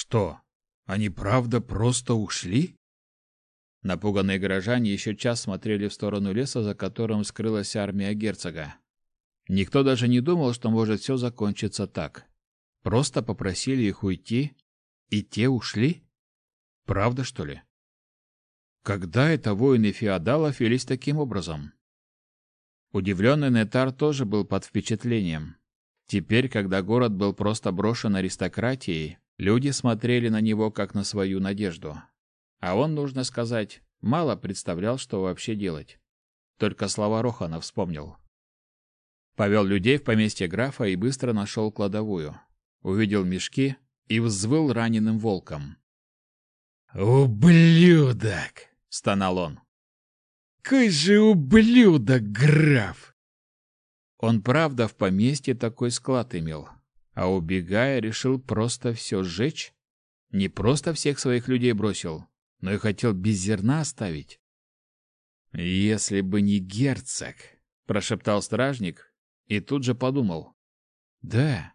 Что, они правда просто ушли? Напуганные горожане еще час смотрели в сторону леса, за которым скрылась армия герцога. Никто даже не думал, что может все закончиться так. Просто попросили их уйти, и те ушли? Правда, что ли? Когда это воины феодалов велись таким образом? Удивленный Нетар тоже был под впечатлением. Теперь, когда город был просто брошен аристократией, люди смотрели на него как на свою надежду. А он, нужно сказать, мало представлял, что вообще делать. Только слова Рохана вспомнил. Повел людей в поместье графа и быстро нашел кладовую. Увидел мешки и взвыл раненым волком. «Ублюдок!» — стонал он. «Какой же ублюдок, граф!» Он правда в поместье такой склад имел, а убегая решил просто все сжечь? Не просто всех своих людей бросил, но и хотел без зерна оставить. «Если бы не герцог», — прошептал стражник и тут же подумал. «Да,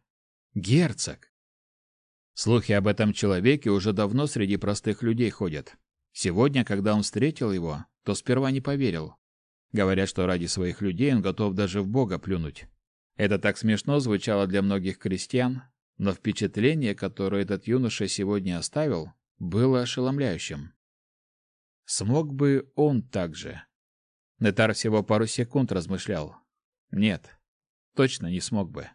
герцог». Слухи об этом человеке уже давно среди простых людей ходят. Сегодня, когда он встретил его, то сперва не поверил. Говорят, что ради своих людей он готов даже в Бога плюнуть. Это так смешно звучало для многих крестьян, но впечатление, которое этот юноша сегодня оставил, было ошеломляющим. Смог бы он так же? Нетар всего пару секунд размышлял. Нет, точно не смог бы.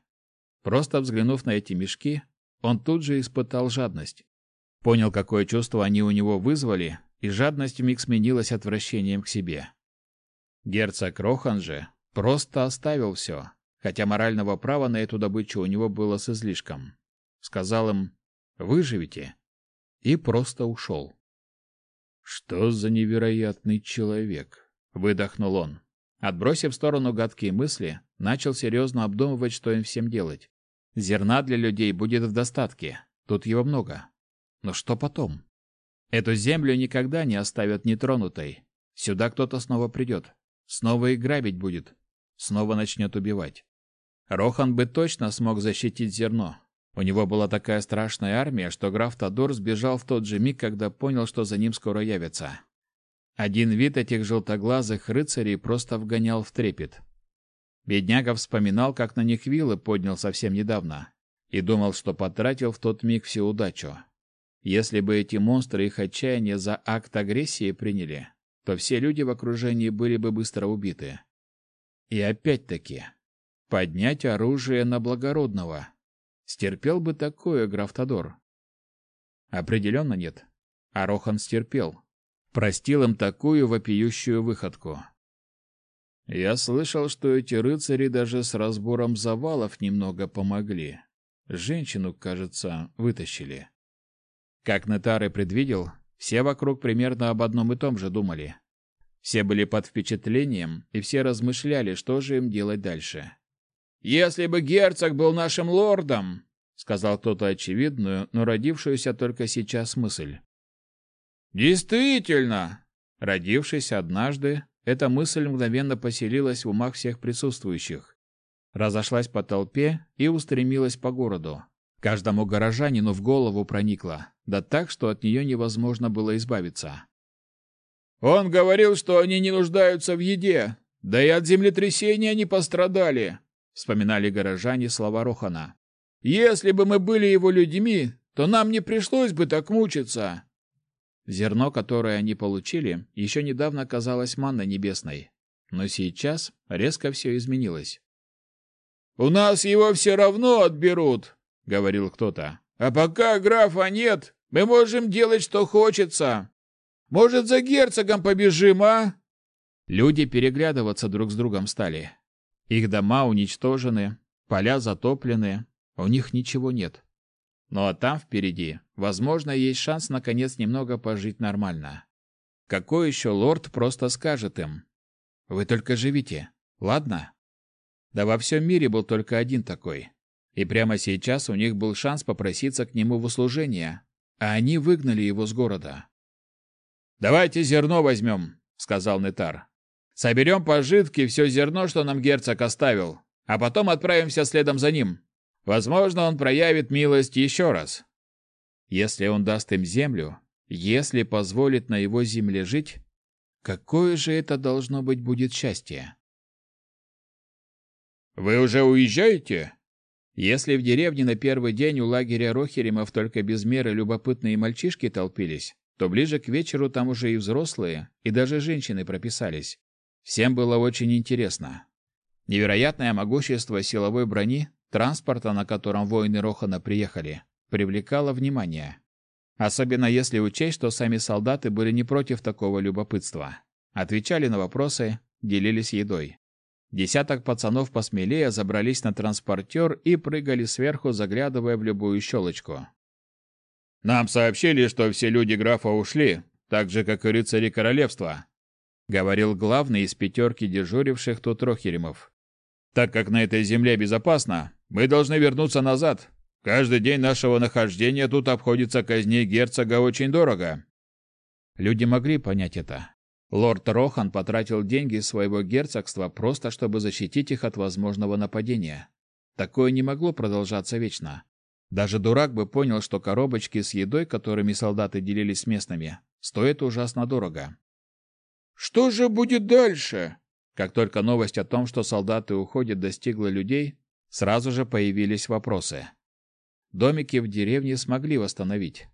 Просто взглянув на эти мешки, он тут же испытал жадность. Понял, какое чувство они у него вызвали, и жадность вмиг сменилась отвращением к себе. Герцог Рохан же просто оставил все, хотя морального права на эту добычу у него было с излишком. Сказал им «выживите» и просто ушел. «Что за невероятный человек?» — выдохнул он. Отбросив в сторону гадкие мысли, начал серьезно обдумывать, что им всем делать. Зерна для людей будет в достатке, тут его много. Но что потом? Эту землю никогда не оставят нетронутой. Сюда кто-то снова придет. Снова и грабить будет. Снова начнет убивать. Рохан бы точно смог защитить зерно. У него была такая страшная армия, что граф Тодор сбежал в тот же миг, когда понял, что за ним скоро явятся. Один вид этих желтоглазых рыцарей просто вгонял в трепет. Бедняга вспоминал, как на них вилы поднял совсем недавно, и думал, что потратил в тот миг всю удачу. Если бы эти монстры их отчаяние за акт агрессии приняли, то все люди в окружении были бы быстро убиты. И опять-таки, поднять оружие на благородного. Стерпел бы такое граф Тодор? Определенно нет. А Рохан стерпел. Простил им такую вопиющую выходку. Я слышал, что эти рыцари даже с разбором завалов немного помогли. Женщину, кажется, вытащили. Как Нетар и предвидел, все вокруг примерно об одном и том же думали. Все были под впечатлением, и все размышляли, что же им делать дальше. «Если бы герцог был нашим лордом!» — сказал кто-то очевидную, но родившуюся только сейчас мысль. «Действительно!» Родившись однажды, эта мысль мгновенно поселилась в умах всех присутствующих. Разошлась по толпе и устремилась по городу. Каждому горожанину в голову проникла, да так, что от нее невозможно было избавиться. «Он говорил, что они не нуждаются в еде, да и от землетрясения не пострадали», вспоминали горожане слова Рохана. «Если бы мы были его людьми, то нам не пришлось бы так мучиться». Зерно, которое они получили, еще недавно казалось манной небесной, но сейчас резко все изменилось. «У нас его все равно отберут», — говорил кто-то. «А пока графа нет, мы можем делать, что хочется. Может, за герцогом побежим, а?» Люди переглядываться друг с другом стали. Их дома уничтожены, поля затоплены, у них ничего нет. Ну а там впереди, возможно, есть шанс наконец немного пожить нормально. Какой еще лорд просто скажет им? Вы только живите, ладно? Да во всем мире был только один такой. И прямо сейчас у них был шанс попроситься к нему в услужение, а они выгнали его с города. «Давайте зерно возьмем», — сказал Нетар. «Соберем пожитки, все зерно, что нам герцог оставил, а потом отправимся следом за ним. Возможно, он проявит милость еще раз». Если он даст им землю, если позволит на его земле жить, какое же это должно быть будет счастье? «Вы уже уезжаете?» Если в деревне на первый день у лагеря Рохеримов только без меры любопытные мальчишки толпились, то ближе к вечеру там уже и взрослые, и даже женщины прописались. Всем было очень интересно. Невероятное могущество силовой брони, транспорта, на котором воины Рохана приехали, привлекало внимание. Особенно если учесть, что сами солдаты были не против такого любопытства. Отвечали на вопросы, делились едой. Десяток пацанов посмелее забрались на транспортер и прыгали сверху, заглядывая в любую щелочку. «Нам сообщили, что все люди графа ушли, так же, как и рыцари королевства», говорил главный из пятерки дежуривших тут Рохеримов. «Так как на этой земле безопасно, мы должны вернуться назад. Каждый день нашего нахождения тут обходится казни герцога очень дорого». Люди могли понять это. Лорд Рохан потратил деньги своего герцогства просто, чтобы защитить их от возможного нападения. Такое не могло продолжаться вечно. Даже дурак бы понял, что коробочки с едой, которыми солдаты делились с местными, стоят ужасно дорого. «Что же будет дальше?» Как только новость о том, что солдаты уходят, достигла людей, сразу же появились вопросы. Домики в деревне смогли восстановить.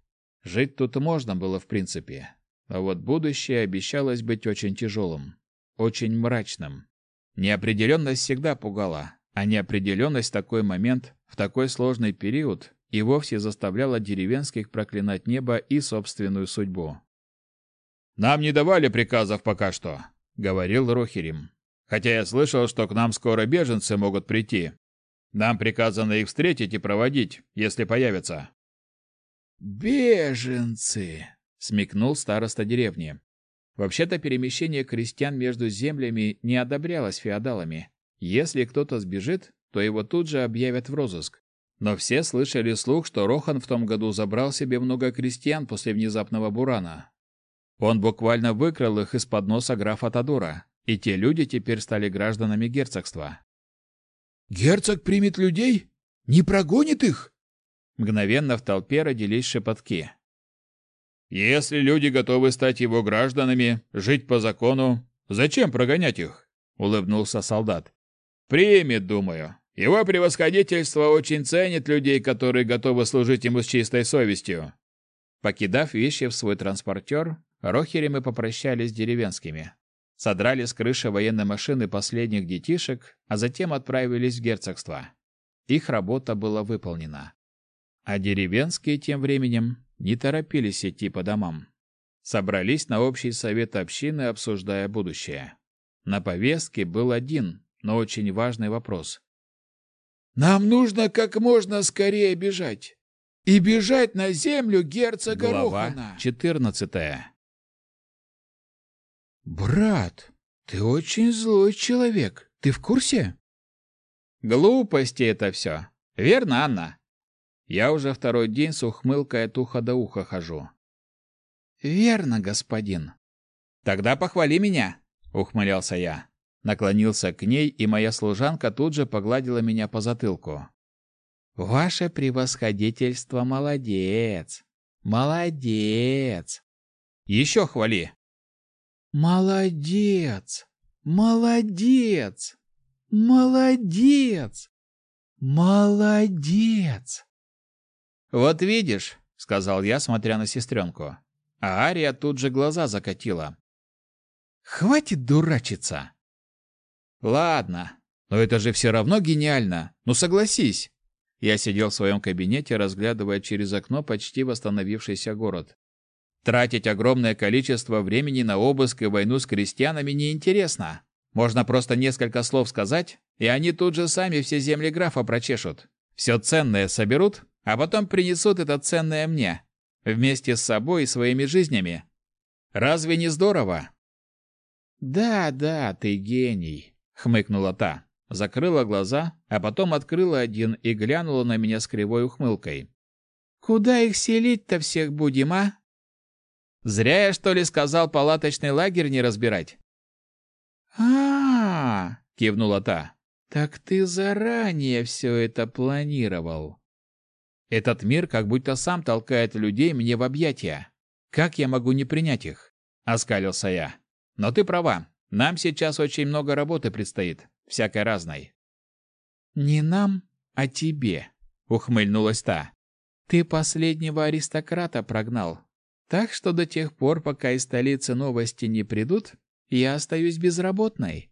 Жить тут можно было в принципе. А вот будущее обещалось быть очень тяжелым, очень мрачным. Неопределенность всегда пугала, а неопределенность в такой момент, в такой сложный период, и вовсе заставляла деревенских проклинать небо и собственную судьбу. «Нам не давали приказов пока что», — говорил Рохерим. «Хотя я слышал, что к нам скоро беженцы могут прийти. Нам приказано их встретить и проводить, если появятся». «Беженцы!» смекнул староста деревни. Вообще-то перемещение крестьян между землями не одобрялось феодалами. Если кто-то сбежит, то его тут же объявят в розыск. Но все слышали слух, что Рохан в том году забрал себе много крестьян после внезапного бурана. Он буквально выкрал их из-под носа графа Тадура, и те люди теперь стали гражданами герцогства. «Герцог примет людей? Не прогонит их?» Мгновенно в толпе родились шепотки. Если люди готовы стать его гражданами, жить по закону, зачем прогонять их? улыбнулся солдат. Примет, думаю. Его превосходительство очень ценит людей, которые готовы служить ему с чистой совестью. Покидав вещи в свой транспортер, Рохери мы попрощались с деревенскими. Содрали с крыши военной машины последних детишек, а затем отправились в герцогство. Их работа была выполнена. А деревенские тем временем не торопились идти по домам. Собрались на общий совет общины, обсуждая будущее. На повестке был один, но очень важный вопрос. «Нам нужно как можно скорее бежать. И бежать на землю герцога Глава Рохана». 14. «Брат, ты очень злой человек. Ты в курсе?» Глупости это все. Верно, Анна? Я уже второй день с ухмылкой от уха до уха хожу. Верно, господин. Тогда похвали меня, ухмылялся я. Наклонился к ней, и моя служанка тут же погладила меня по затылку. Ваше превосходительство молодец. Молодец. Еще хвали. Молодец. Молодец. Молодец. Молодец. «Вот видишь», — сказал я, смотря на сестренку. А Ария тут же глаза закатила. «Хватит дурачиться!» «Ладно, но это же все равно гениально, ну согласись!» Я сидел в своем кабинете, разглядывая через окно почти восстановившийся город. Тратить огромное количество времени на обыск и войну с крестьянами неинтересно. Можно просто несколько слов сказать, и они тут же сами все земли графа прочешут. Все ценное соберут, а потом принесут это ценное мне, вместе с собой и своими жизнями. Разве не здорово? Да, да, ты гений, хмыкнула та, закрыла глаза, а потом открыла один и глянула на меня с кривой ухмылкой. Куда их селить-то всех будем, а? Зря я что ли сказал палаточный лагерь не разбирать. А, -а, -а кивнула та. Так ты заранее все это планировал. Этот мир как будто сам толкает людей мне в объятия. Как я могу не принять их? Оскалился я. Но ты права. Нам сейчас очень много работы предстоит, всякой разной. Не нам, а тебе, ухмыльнулась та. Ты последнего аристократа прогнал. Так что до тех пор, пока из столицы новости не придут, я остаюсь безработной.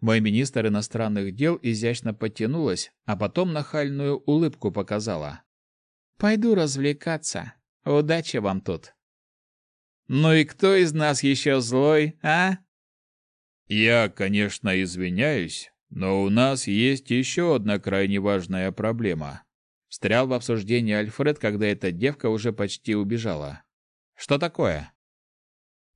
Мой министр иностранных дел изящно подтянулась, а потом нахальную улыбку показала. Пойду развлекаться. Удачи вам тут. Ну и кто из нас еще злой, а? Я, конечно, извиняюсь, но у нас есть еще одна крайне важная проблема. Встрял в обсуждение Альфред, когда эта девка уже почти убежала. Что такое?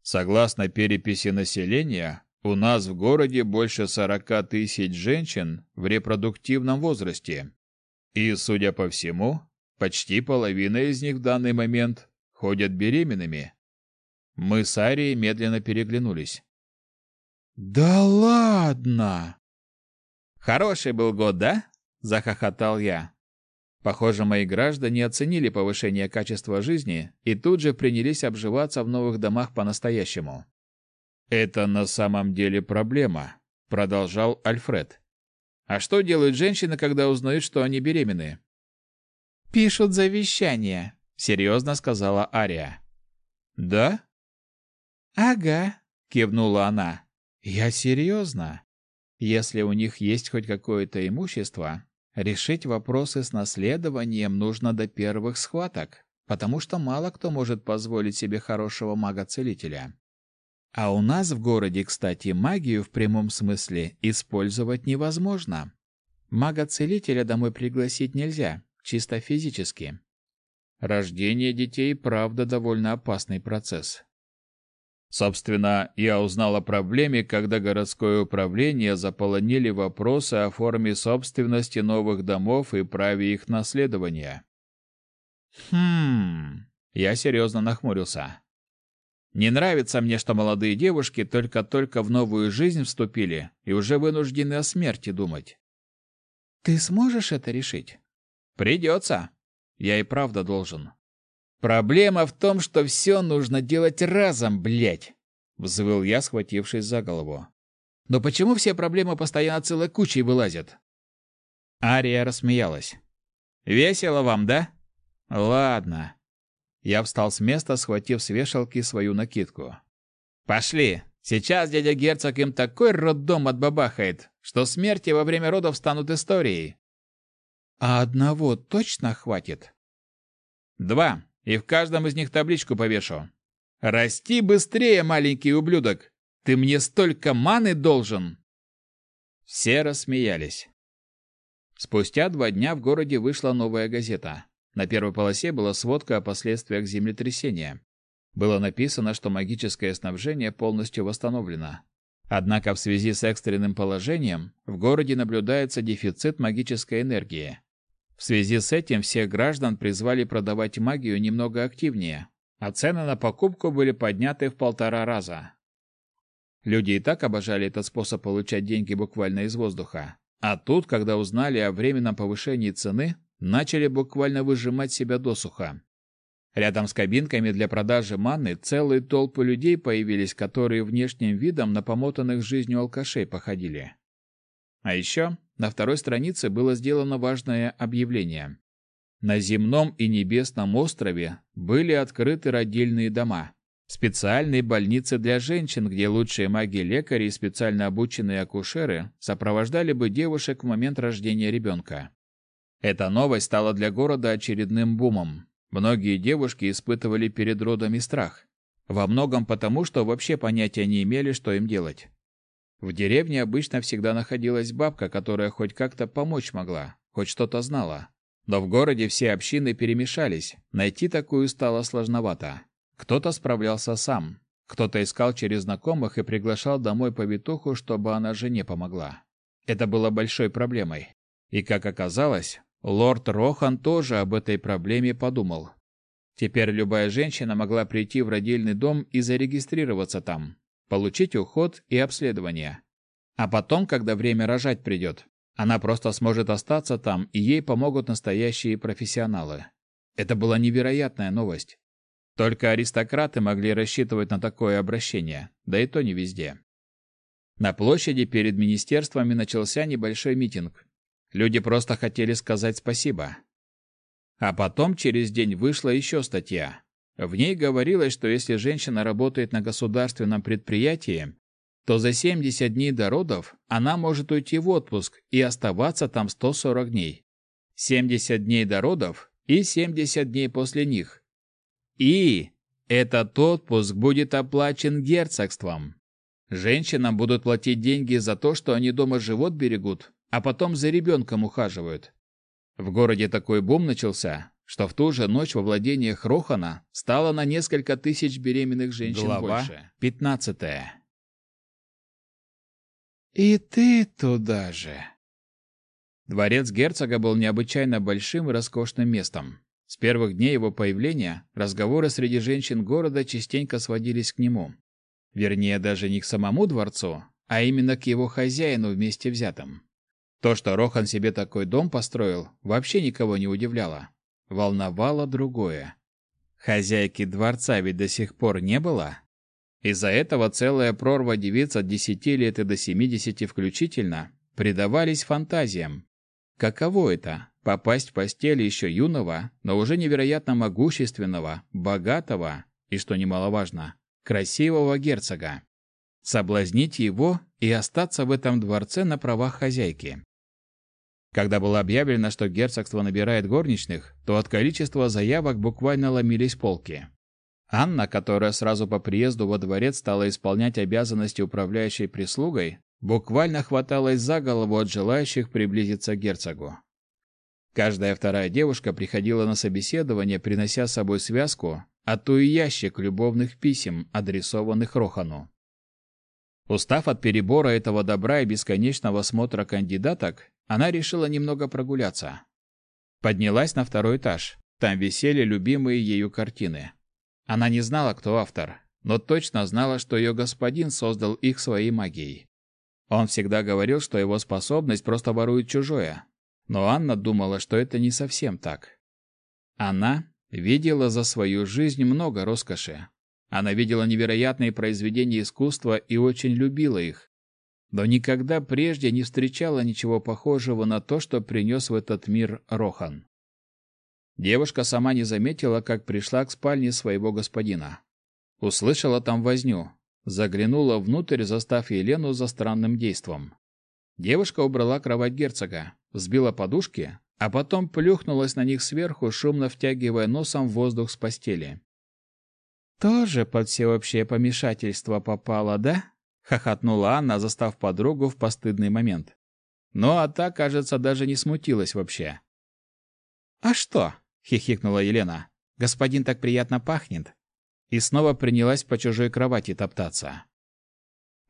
Согласно переписи населения, у нас в городе больше 40 тысяч женщин в репродуктивном возрасте. И, судя по всему, почти половина из них в данный момент ходят беременными. Мы с Арией медленно переглянулись. «Да ладно!» «Хороший был год, да?» – захохотал я. Похоже, мои граждане оценили повышение качества жизни и тут же принялись обживаться в новых домах по-настоящему. Это на самом деле проблема, продолжал Альфред. А что делают женщины, когда узнают, что они беременны? Пишут завещание, серьезно сказала Ария. Да? Ага, кивнула она. Я серьезно. Если у них есть хоть какое-то имущество, решить вопросы с наследованием нужно до первых схваток, потому что мало кто может позволить себе хорошего мага-целителя. А у нас в городе, кстати, магию в прямом смысле использовать невозможно. Мага-целителя домой пригласить нельзя, чисто физически. Рождение детей, правда, довольно опасный процесс. Собственно, я узнал о проблеме, когда городское управление заполонили вопросы о форме собственности новых домов и праве их наследования. Хм, я серьезно нахмурился. Не нравится мне, что молодые девушки только-только в новую жизнь вступили и уже вынуждены о смерти думать. Ты сможешь это решить? Придется. Я и правда должен. Проблема в том, что все нужно делать разом, блядь, взвыл я, схватившись за голову. Но почему все проблемы постоянно целой кучей вылазят? Ария рассмеялась. Весело вам, да? Ладно, я встал с места, схватив с вешалки свою накидку. «Пошли! Сейчас дядя герцог им такой роддом отбабахает, что смерти во время родов станут историей». «А одного точно хватит?» «Два, и в каждом из них табличку повешу. Расти быстрее, маленький ублюдок! Ты мне столько маны должен!» Все рассмеялись. Спустя два дня в городе вышла новая газета. На первой полосе была сводка о последствиях землетрясения. Было написано, что магическое снабжение полностью восстановлено. Однако в связи с экстренным положением в городе наблюдается дефицит магической энергии. В связи с этим всех граждан призвали продавать магию немного активнее, а цены на покупку были подняты в полтора раза. Люди и так обожали этот способ получать деньги буквально из воздуха. А тут, когда узнали о временном повышении цены, начали буквально выжимать себя досуха. Рядом с кабинками для продажи маны целые толпы людей появились, которые внешним видом на помотанных жизнью алкашей походили. А еще на второй странице было сделано важное объявление. На земном и небесном острове были открыты родильные дома, специальные больницы для женщин, где лучшие маги-лекари и специально обученные акушеры сопровождали бы девушек в момент рождения ребенка. Эта новость стала для города очередным бумом. Многие девушки испытывали перед родами страх. Во многом потому, что вообще понятия не имели, что им делать. В деревне обычно всегда находилась бабка, которая хоть как-то помочь могла, хоть что-то знала. Но в городе все общины перемешались, найти такую стало сложновато. Кто-то справлялся сам, кто-то искал через знакомых и приглашал домой повитуху, чтобы она жене помогла. Это было большой проблемой. И, как оказалось, Лорд Рохан тоже об этой проблеме подумал. Теперь любая женщина могла прийти в родильный дом и зарегистрироваться там, получить уход и обследование. А потом, когда время рожать придет, она просто сможет остаться там, и ей помогут настоящие профессионалы. Это была невероятная новость. Только аристократы могли рассчитывать на такое обращение, да и то не везде. На площади перед министерствами начался небольшой митинг. Люди просто хотели сказать спасибо. А потом через день вышла еще статья. В ней говорилось, что если женщина работает на государственном предприятии, то за 70 дней до родов она может уйти в отпуск и оставаться там 140 дней. 70 дней до родов и 70 дней после них. И этот отпуск будет оплачен герцогством. Женщинам будут платить деньги за то, что они дома живот берегут, а потом за ребенком ухаживают. В городе такой бум начался, что в ту же ночь во владениях Рохана стало на несколько тысяч беременных женщин Глава больше. Пятнадцатая. «И ты туда же!» Дворец герцога был необычайно большим и роскошным местом. С первых дней его появления разговоры среди женщин города частенько сводились к нему. Вернее, даже не к самому дворцу, а именно к его хозяину вместе взятым. То, что Рохан себе такой дом построил, вообще никого не удивляло. Волновало другое. Хозяйки дворца ведь до сих пор не было. Из-за этого целая прорва девиц от 10 лет и до 70 включительно предавались фантазиям. Каково это – попасть в постель еще юного, но уже невероятно могущественного, богатого и, что немаловажно, красивого герцога? Соблазнить его и остаться в этом дворце на правах хозяйки. Когда было объявлено, что герцогство набирает горничных, то от количества заявок буквально ломились полки. Анна, которая сразу по приезду во дворец стала исполнять обязанности управляющей прислугой, буквально хваталась за голову от желающих приблизиться к герцогу. Каждая вторая девушка приходила на собеседование, принося с собой связку, а то и ящик любовных писем, адресованных Рохану. Устав от перебора этого добра и бесконечного смотра кандидаток, она решила немного прогуляться. Поднялась на второй этаж. Там висели любимые ею картины. Она не знала, кто автор, но точно знала, что ее господин создал их своей магией. Он всегда говорил, что его способность просто ворует чужое. Но Анна думала, что это не совсем так. Она видела за свою жизнь много роскоши. Она видела невероятные произведения искусства и очень любила их. Но никогда прежде не встречала ничего похожего на то, что принес в этот мир Рохан. Девушка сама не заметила, как пришла к спальне своего господина. Услышала там возню, заглянула внутрь, застав Елену за странным действом. Девушка убрала кровать герцога, взбила подушки, а потом плюхнулась на них сверху, шумно втягивая носом воздух с постели. «Тоже под всеобщее помешательство попала, да?» — хохотнула Анна, застав подругу в постыдный момент. Но а та, кажется, даже не смутилась вообще. «А что?» — хихикнула Елена. «Господин так приятно пахнет». И снова принялась по чужой кровати топтаться.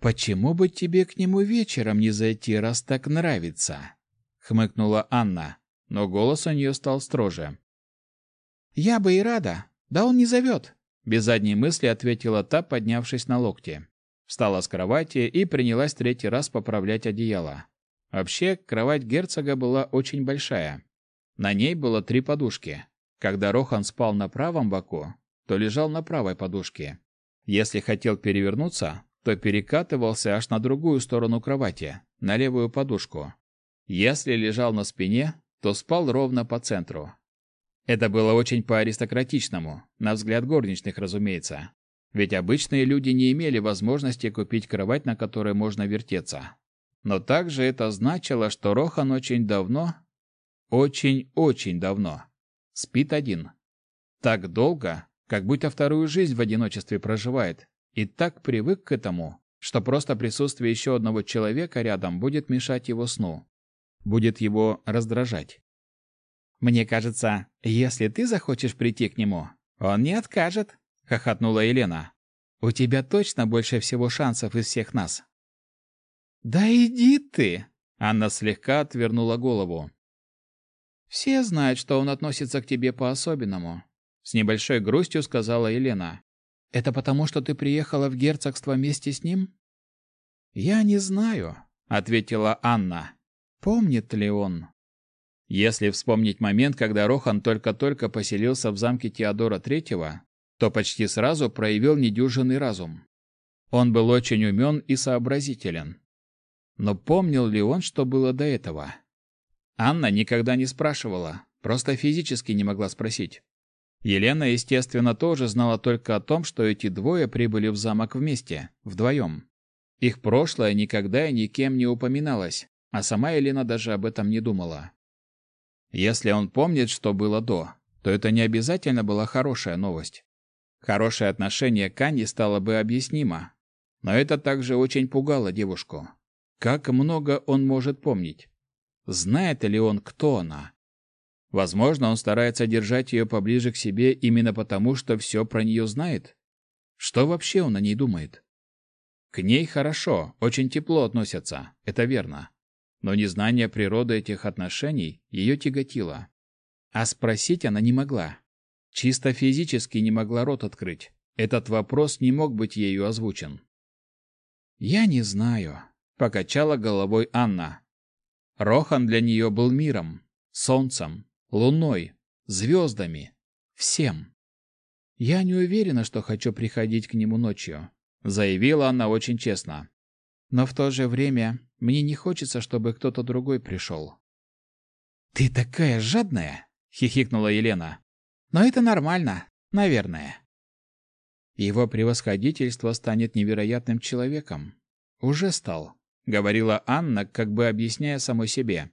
«Почему бы тебе к нему вечером не зайти, раз так нравится?» — хмыкнула Анна, но голос у нее стал строже. «Я бы и рада, да он не зовет», — без задней мысли ответила та, поднявшись на локте. Встала с кровати и принялась третий раз поправлять одеяло. Вообще, кровать герцога была очень большая. На ней было три подушки. Когда Рохан спал на правом боку, то лежал на правой подушке. Если хотел перевернуться, то перекатывался аж на другую сторону кровати, на левую подушку. Если лежал на спине, то спал ровно по центру. Это было очень по-аристократичному, на взгляд горничных, разумеется. Ведь обычные люди не имели возможности купить кровать, на которой можно вертеться. Но также это значило, что Рохан очень давно очень-очень давно. Спит один. Так долго, как будто вторую жизнь в одиночестве проживает. И так привык к этому, что просто присутствие еще одного человека рядом будет мешать его сну. Будет его раздражать. «Мне кажется, если ты захочешь прийти к нему, он не откажет», — хохотнула Елена. «У тебя точно больше всего шансов из всех нас». «Да иди ты!» — Анна слегка отвернула голову. Все знают, что он относится к тебе по-особенному, с небольшой грустью сказала Елена. Это потому, что ты приехала в герцогство вместе с ним? Я не знаю, ответила Анна. Помнит ли он? Если вспомнить момент, когда Рохан только-только поселился в замке Теодора III, то почти сразу проявил недюжинный разум. Он был очень умен и сообразителен. Но помнил ли он, что было до этого? Анна никогда не спрашивала, просто физически не могла спросить. Елена, естественно, тоже знала только о том, что эти двое прибыли в замок вместе, вдвоем. Их прошлое никогда и никем не упоминалось, а сама Елена даже об этом не думала. Если он помнит, что было до, то это не обязательно была хорошая новость. Хорошее отношение к Анне стало бы объяснимо, но это также очень пугало девушку. Как много он может помнить? Знает ли он, кто она? Возможно, он старается держать ее поближе к себе именно потому, что все про нее знает. Что вообще он о ней думает? К ней хорошо, очень тепло относятся, это верно. Но незнание природы этих отношений ее тяготило. А спросить она не могла. Чисто физически не могла рот открыть. Этот вопрос не мог быть ею озвучен. «Я не знаю», — покачала головой Анна. Рохан для нее был миром, солнцем, луной, звездами, всем. «Я не уверена, что хочу приходить к нему ночью», — заявила она очень честно. «Но в то же время мне не хочется, чтобы кто-то другой пришел». «Ты такая жадная!» — хихикнула Елена. «Но это нормально, наверное». Его превосходительство станет невероятным человеком. Уже стал, говорила Анна, как бы объясняя самой себе.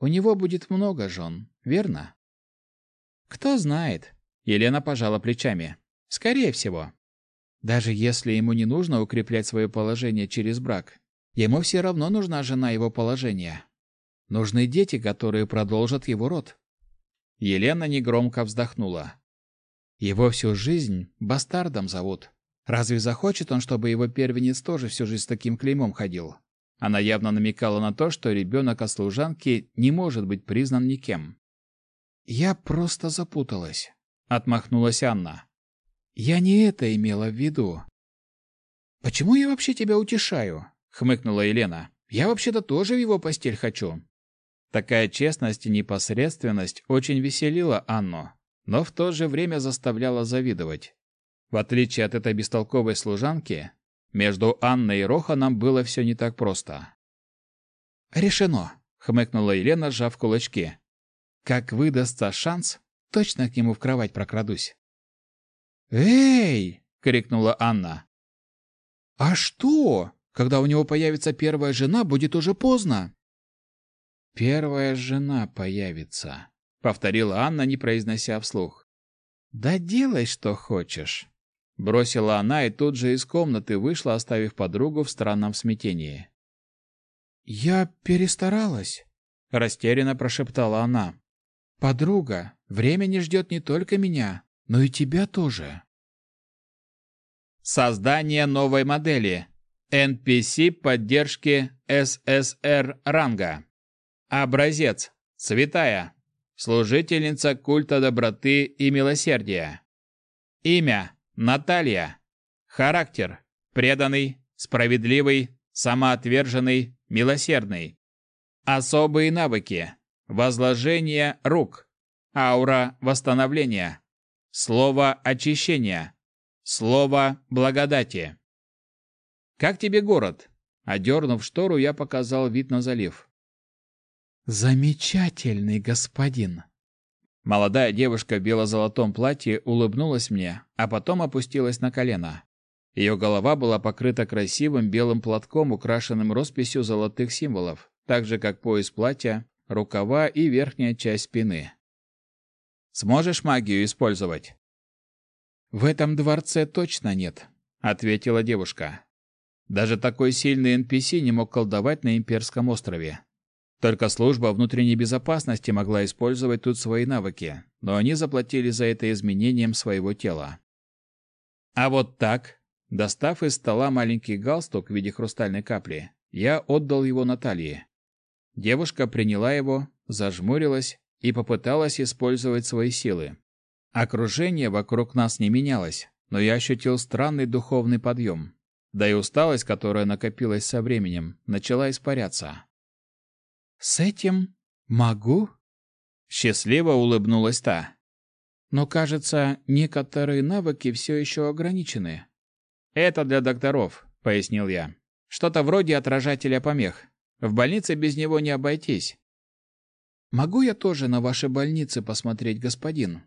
У него будет много жен, верно? Кто знает? Елена пожала плечами. Скорее всего. Даже если ему не нужно укреплять свое положение через брак, ему все равно нужна жена его положения. Нужны дети, которые продолжат его род. Елена негромко вздохнула. Его всю жизнь бастардом зовут. Разве захочет он, чтобы его первенец тоже всю жизнь с таким клеймом ходил? Она явно намекала на то, что ребенок от служанки не может быть признан никем. «Я просто запуталась», — отмахнулась Анна. «Я не это имела в виду». «Почему я вообще тебя утешаю?» — хмыкнула Елена. «Я вообще-то тоже в его постель хочу». Такая честность и непосредственность очень веселила Анну но в то же время заставляла завидовать. В отличие от этой бестолковой служанки, между Анной и Роханом было все не так просто. «Решено», — хмыкнула Елена, сжав кулачки. «Как выдастся шанс, точно к нему в кровать прокрадусь». «Эй!» — крикнула Анна. «А что? Когда у него появится первая жена, будет уже поздно». «Первая жена появится», — повторила Анна, не произнося вслух. «Да делай, что хочешь», — бросила она и тут же из комнаты вышла, оставив подругу в странном смятении. «Я перестаралась», — растерянно прошептала она. «Подруга, время не ждет не только меня, но и тебя тоже». Создание новой модели. NPC поддержки ССР ранга. Образец. Цветая служительница культа доброты и милосердия. Имя – Наталья. Характер – преданный, справедливый, самоотверженный, милосердный. Особые навыки – возложение рук, аура восстановления, слово очищения, слово благодати. «Как тебе город?» Одернув штору, я показал вид на залив. Замечательный господин. Молодая девушка в бело-золотом платье улыбнулась мне, а потом опустилась на колено. Ее голова была покрыта красивым белым платком, украшенным росписью золотых символов, так же как пояс платья, рукава и верхняя часть спины. Сможешь магию использовать? В этом дворце точно нет, ответила девушка. Даже такой сильный NPC не мог колдовать на имперском острове. Только служба внутренней безопасности могла использовать тут свои навыки, но они заплатили за это изменением своего тела. А вот так, достав из стола маленький галстук в виде хрустальной капли, я отдал его Наталье. Девушка приняла его, зажмурилась и попыталась использовать свои силы. Окружение вокруг нас не менялось, но я ощутил странный духовный подъем. Да и усталость, которая накопилась со временем, начала испаряться. «С этим могу?» Счастливо улыбнулась та. Но, кажется, некоторые навыки все еще ограничены. Это для докторов, пояснил я. Что-то вроде отражателя помех. В больнице без него не обойтись. Могу я тоже на вашей больнице посмотреть, господин?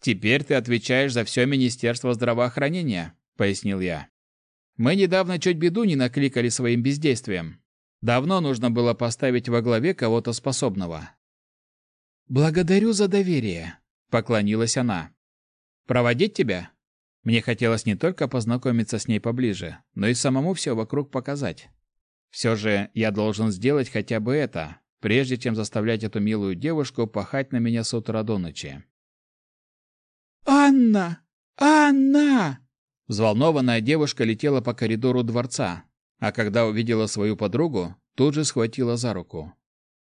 Теперь ты отвечаешь за все Министерство здравоохранения, пояснил я. Мы недавно чуть беду не накликали своим бездействием. Давно нужно было поставить во главе кого-то способного. Благодарю за доверие, поклонилась она. Проводить тебя? Мне хотелось не только познакомиться с ней поближе, но и самому все вокруг показать. Все же я должен сделать хотя бы это, прежде чем заставлять эту милую девушку пахать на меня с утра до ночи. «Анна! Анна!» Взволнованная девушка летела по коридору дворца, а когда увидела свою подругу, тут же схватила за руку.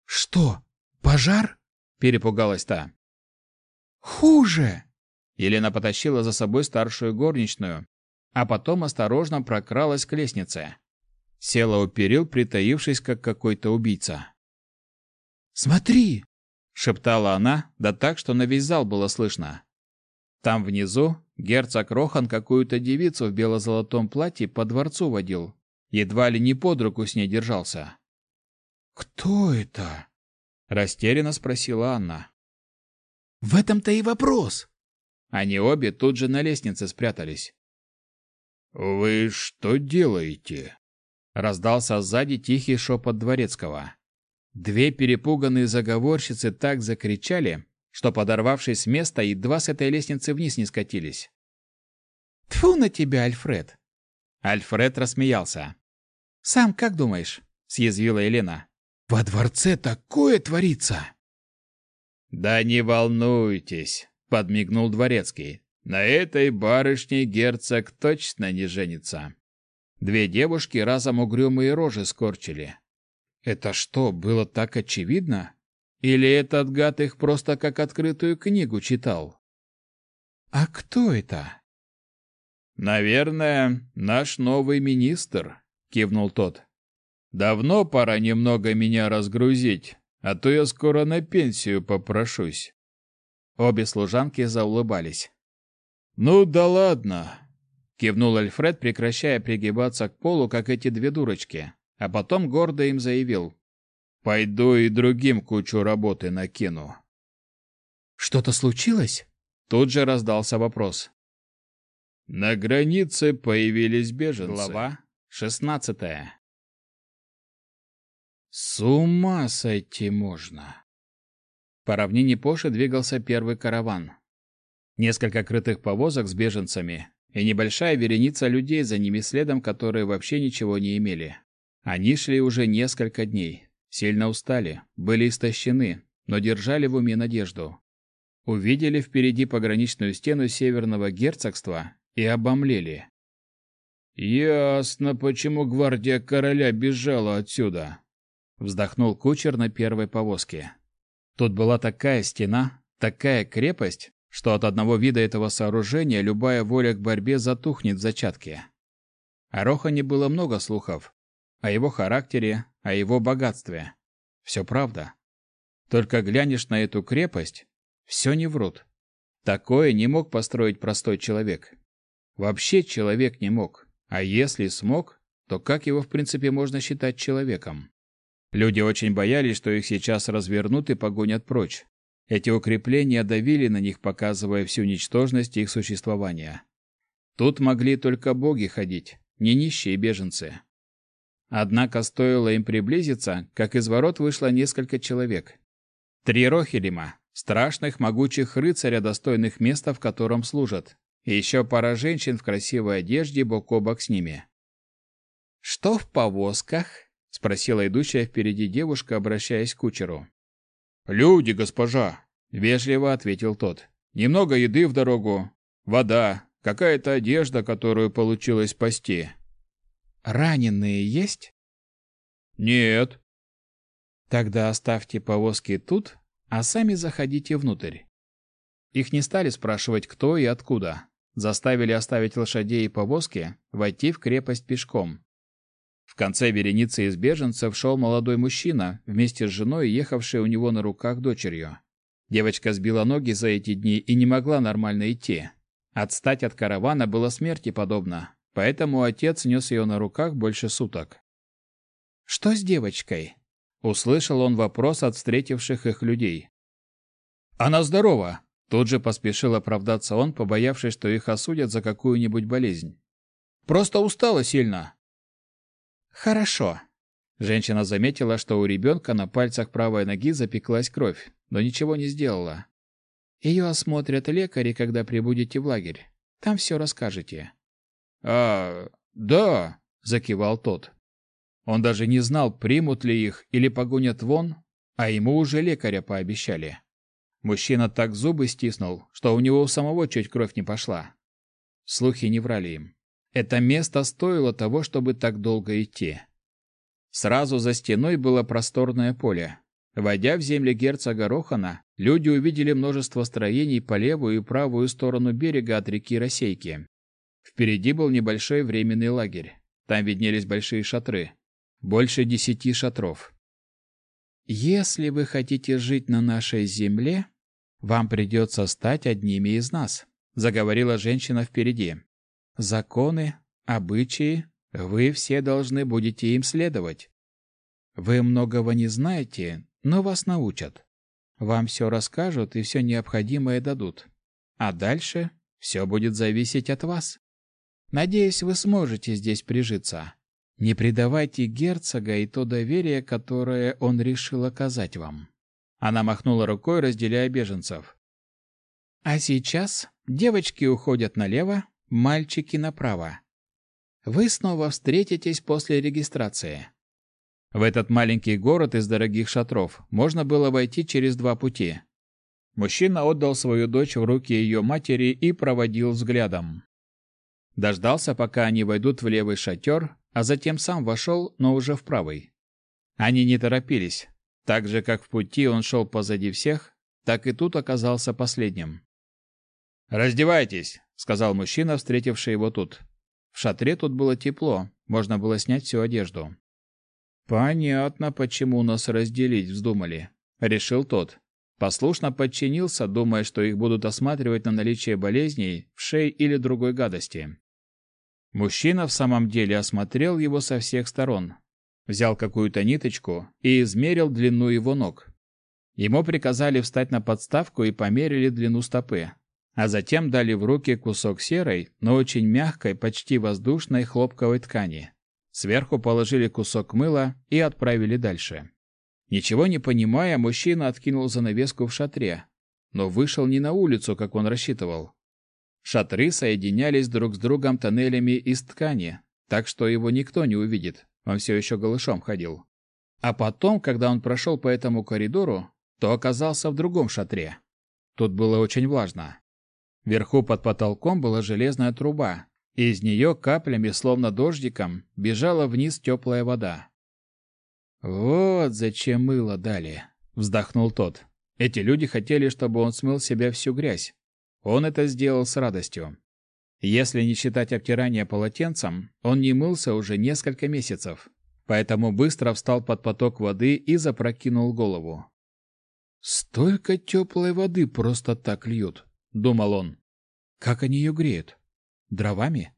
«Что? Пожар?» – перепугалась та. «Хуже!» Елена потащила за собой старшую горничную, а потом осторожно прокралась к лестнице. Села у перил, притаившись, как какой-то убийца. «Смотри!» — шептала она, да так, что на весь зал было слышно. Там внизу герцог Рохан какую-то девицу в бело-золотом платье по дворцу водил. Едва ли не под руку с ней держался. «Кто это?» — растерянно спросила Анна. «В этом-то и вопрос!» Они обе тут же на лестнице спрятались. «Вы что делаете?» Раздался сзади тихий шепот дворецкого. Две перепуганные заговорщицы так закричали, что, подорвавшись с места, едва с этой лестницы вниз не скатились. «Тьфу на тебя, Альфред!» Альфред рассмеялся. «Сам как думаешь?» — съязвила Елена. «Во дворце такое творится!» «Да не волнуйтесь!» подмигнул дворецкий. На этой барышне герцог точно не женится. Две девушки разом угрюмые рожи скорчили. Это что, было так очевидно? Или этот гад их просто как открытую книгу читал? А кто это? Наверное, наш новый министр, кивнул тот. Давно пора немного меня разгрузить, а то я скоро на пенсию попрошусь. Обе служанки заулыбались. «Ну да ладно!» — кивнул Альфред, прекращая пригибаться к полу, как эти две дурочки, а потом гордо им заявил. «Пойду и другим кучу работы накину». «Что-то случилось?» Тут же раздался вопрос. На границе появились беженцы. Глава шестнадцатая. С ума сойти можно. По равнине Поши двигался первый караван. Несколько крытых повозок с беженцами и небольшая вереница людей за ними следом, которые вообще ничего не имели. Они шли уже несколько дней, сильно устали, были истощены, но держали в уме надежду. Увидели впереди пограничную стену северного герцогства и обомлели. «Ясно, почему гвардия короля бежала отсюда», — вздохнул кучер на первой повозке. Тут была такая стена, такая крепость, что от одного вида этого сооружения любая воля к борьбе затухнет в зачатке. О Рохане было много слухов. О его характере, о его богатстве. Все правда. Только глянешь на эту крепость, все не врут. Такое не мог построить простой человек. Вообще человек не мог. А если смог, то как его в принципе можно считать человеком? Люди очень боялись, что их сейчас развернут и погонят прочь. Эти укрепления давили на них, показывая всю ничтожность их существования. Тут могли только боги ходить, не нищие беженцы. Однако стоило им приблизиться, как из ворот вышло несколько человек. Три Рохелима, страшных могучих рыцаря, достойных места, в котором служат, и еще пара женщин в красивой одежде бок о бок с ними. «Что в повозках?» — спросила идущая впереди девушка, обращаясь к кучеру. «Люди, госпожа!» — вежливо ответил тот. «Немного еды в дорогу, вода, какая-то одежда, которую получилось спасти». «Раненые есть?» «Нет». «Тогда оставьте повозки тут, а сами заходите внутрь». Их не стали спрашивать, кто и откуда. Заставили оставить лошадей и повозки, войти в крепость пешком. В конце вереницы из беженцев шел молодой мужчина, вместе с женой, ехавшей у него на руках дочерью. Девочка сбила ноги за эти дни и не могла нормально идти. Отстать от каравана было смерти подобно, поэтому отец нес ее на руках больше суток. «Что с девочкой?» — услышал он вопрос от встретивших их людей. «Она здорова!» — тут же поспешил оправдаться он, побоявшись, что их осудят за какую-нибудь болезнь. «Просто устала сильно!» «Хорошо!» Женщина заметила, что у ребенка на пальцах правой ноги запеклась кровь, но ничего не сделала. Ее осмотрят лекари, когда прибудете в лагерь. Там все расскажете. А, да, закивал тот. Он даже не знал, примут ли их или погонят вон, а ему уже лекаря пообещали. Мужчина так зубы стиснул, что у него у самого чуть кровь не пошла. Слухи не врали им. Это место стоило того, чтобы так долго идти. Сразу за стеной было просторное поле. Войдя в земли герцога Рохана, люди увидели множество строений по левую и правую сторону берега от реки Росейки. Впереди был небольшой временный лагерь. Там виднелись большие шатры. Больше десяти шатров. «Если вы хотите жить на нашей земле, вам придется стать одними из нас», заговорила женщина впереди. «Законы, обычаи, вы все должны будете им следовать. Вы многого не знаете, но вас научат. Вам все расскажут и все необходимое дадут. А дальше все будет зависеть от вас. Надеюсь, вы сможете здесь прижиться. Не предавайте герцога и то доверие, которое он решил оказать вам. Она махнула рукой, разделяя беженцев. А сейчас девочки уходят налево, мальчики направо. Вы снова встретитесь после регистрации. В этот маленький город из дорогих шатров можно было войти через два пути. Мужчина отдал свою дочь в руки ее матери и проводил взглядом. Дождался, пока они войдут в левый шатер, а затем сам вошел, но уже в правый. Они не торопились. Так же, как в пути он шел позади всех, так и тут оказался последним. «Раздевайтесь», — сказал мужчина, встретивший его тут. В шатре тут было тепло, можно было снять всю одежду. Понятно, почему нас разделить вздумали, решил тот. Послушно подчинился, думая, что их будут осматривать на наличие болезней, вшей или другой гадости. Мужчина в самом деле осмотрел его со всех сторон. Взял какую-то ниточку и измерил длину его ног. Ему приказали встать на подставку и померили длину стопы, а затем дали в руки кусок серой, но очень мягкой, почти воздушной хлопковой ткани. Сверху положили кусок мыла и отправили дальше. Ничего не понимая, мужчина откинул занавеску в шатре, но вышел не на улицу, как он рассчитывал. Шатры соединялись друг с другом тоннелями из ткани, так что его никто не увидит. Он все еще голышом ходил. А потом, когда он прошел по этому коридору, то оказался в другом шатре. Тут было очень влажно. Вверху под потолком была железная труба, и из нее каплями, словно дождиком, бежала вниз теплая вода. «Вот зачем мыло дали», — вздохнул тот. «Эти люди хотели, чтобы он смыл себя всю грязь. Он это сделал с радостью. Если не считать обтирания полотенцем, он не мылся уже несколько месяцев, поэтому быстро встал под поток воды и запрокинул голову. «Столько теплой воды просто так льют», — думал он. «Как они ее греют? Дровами?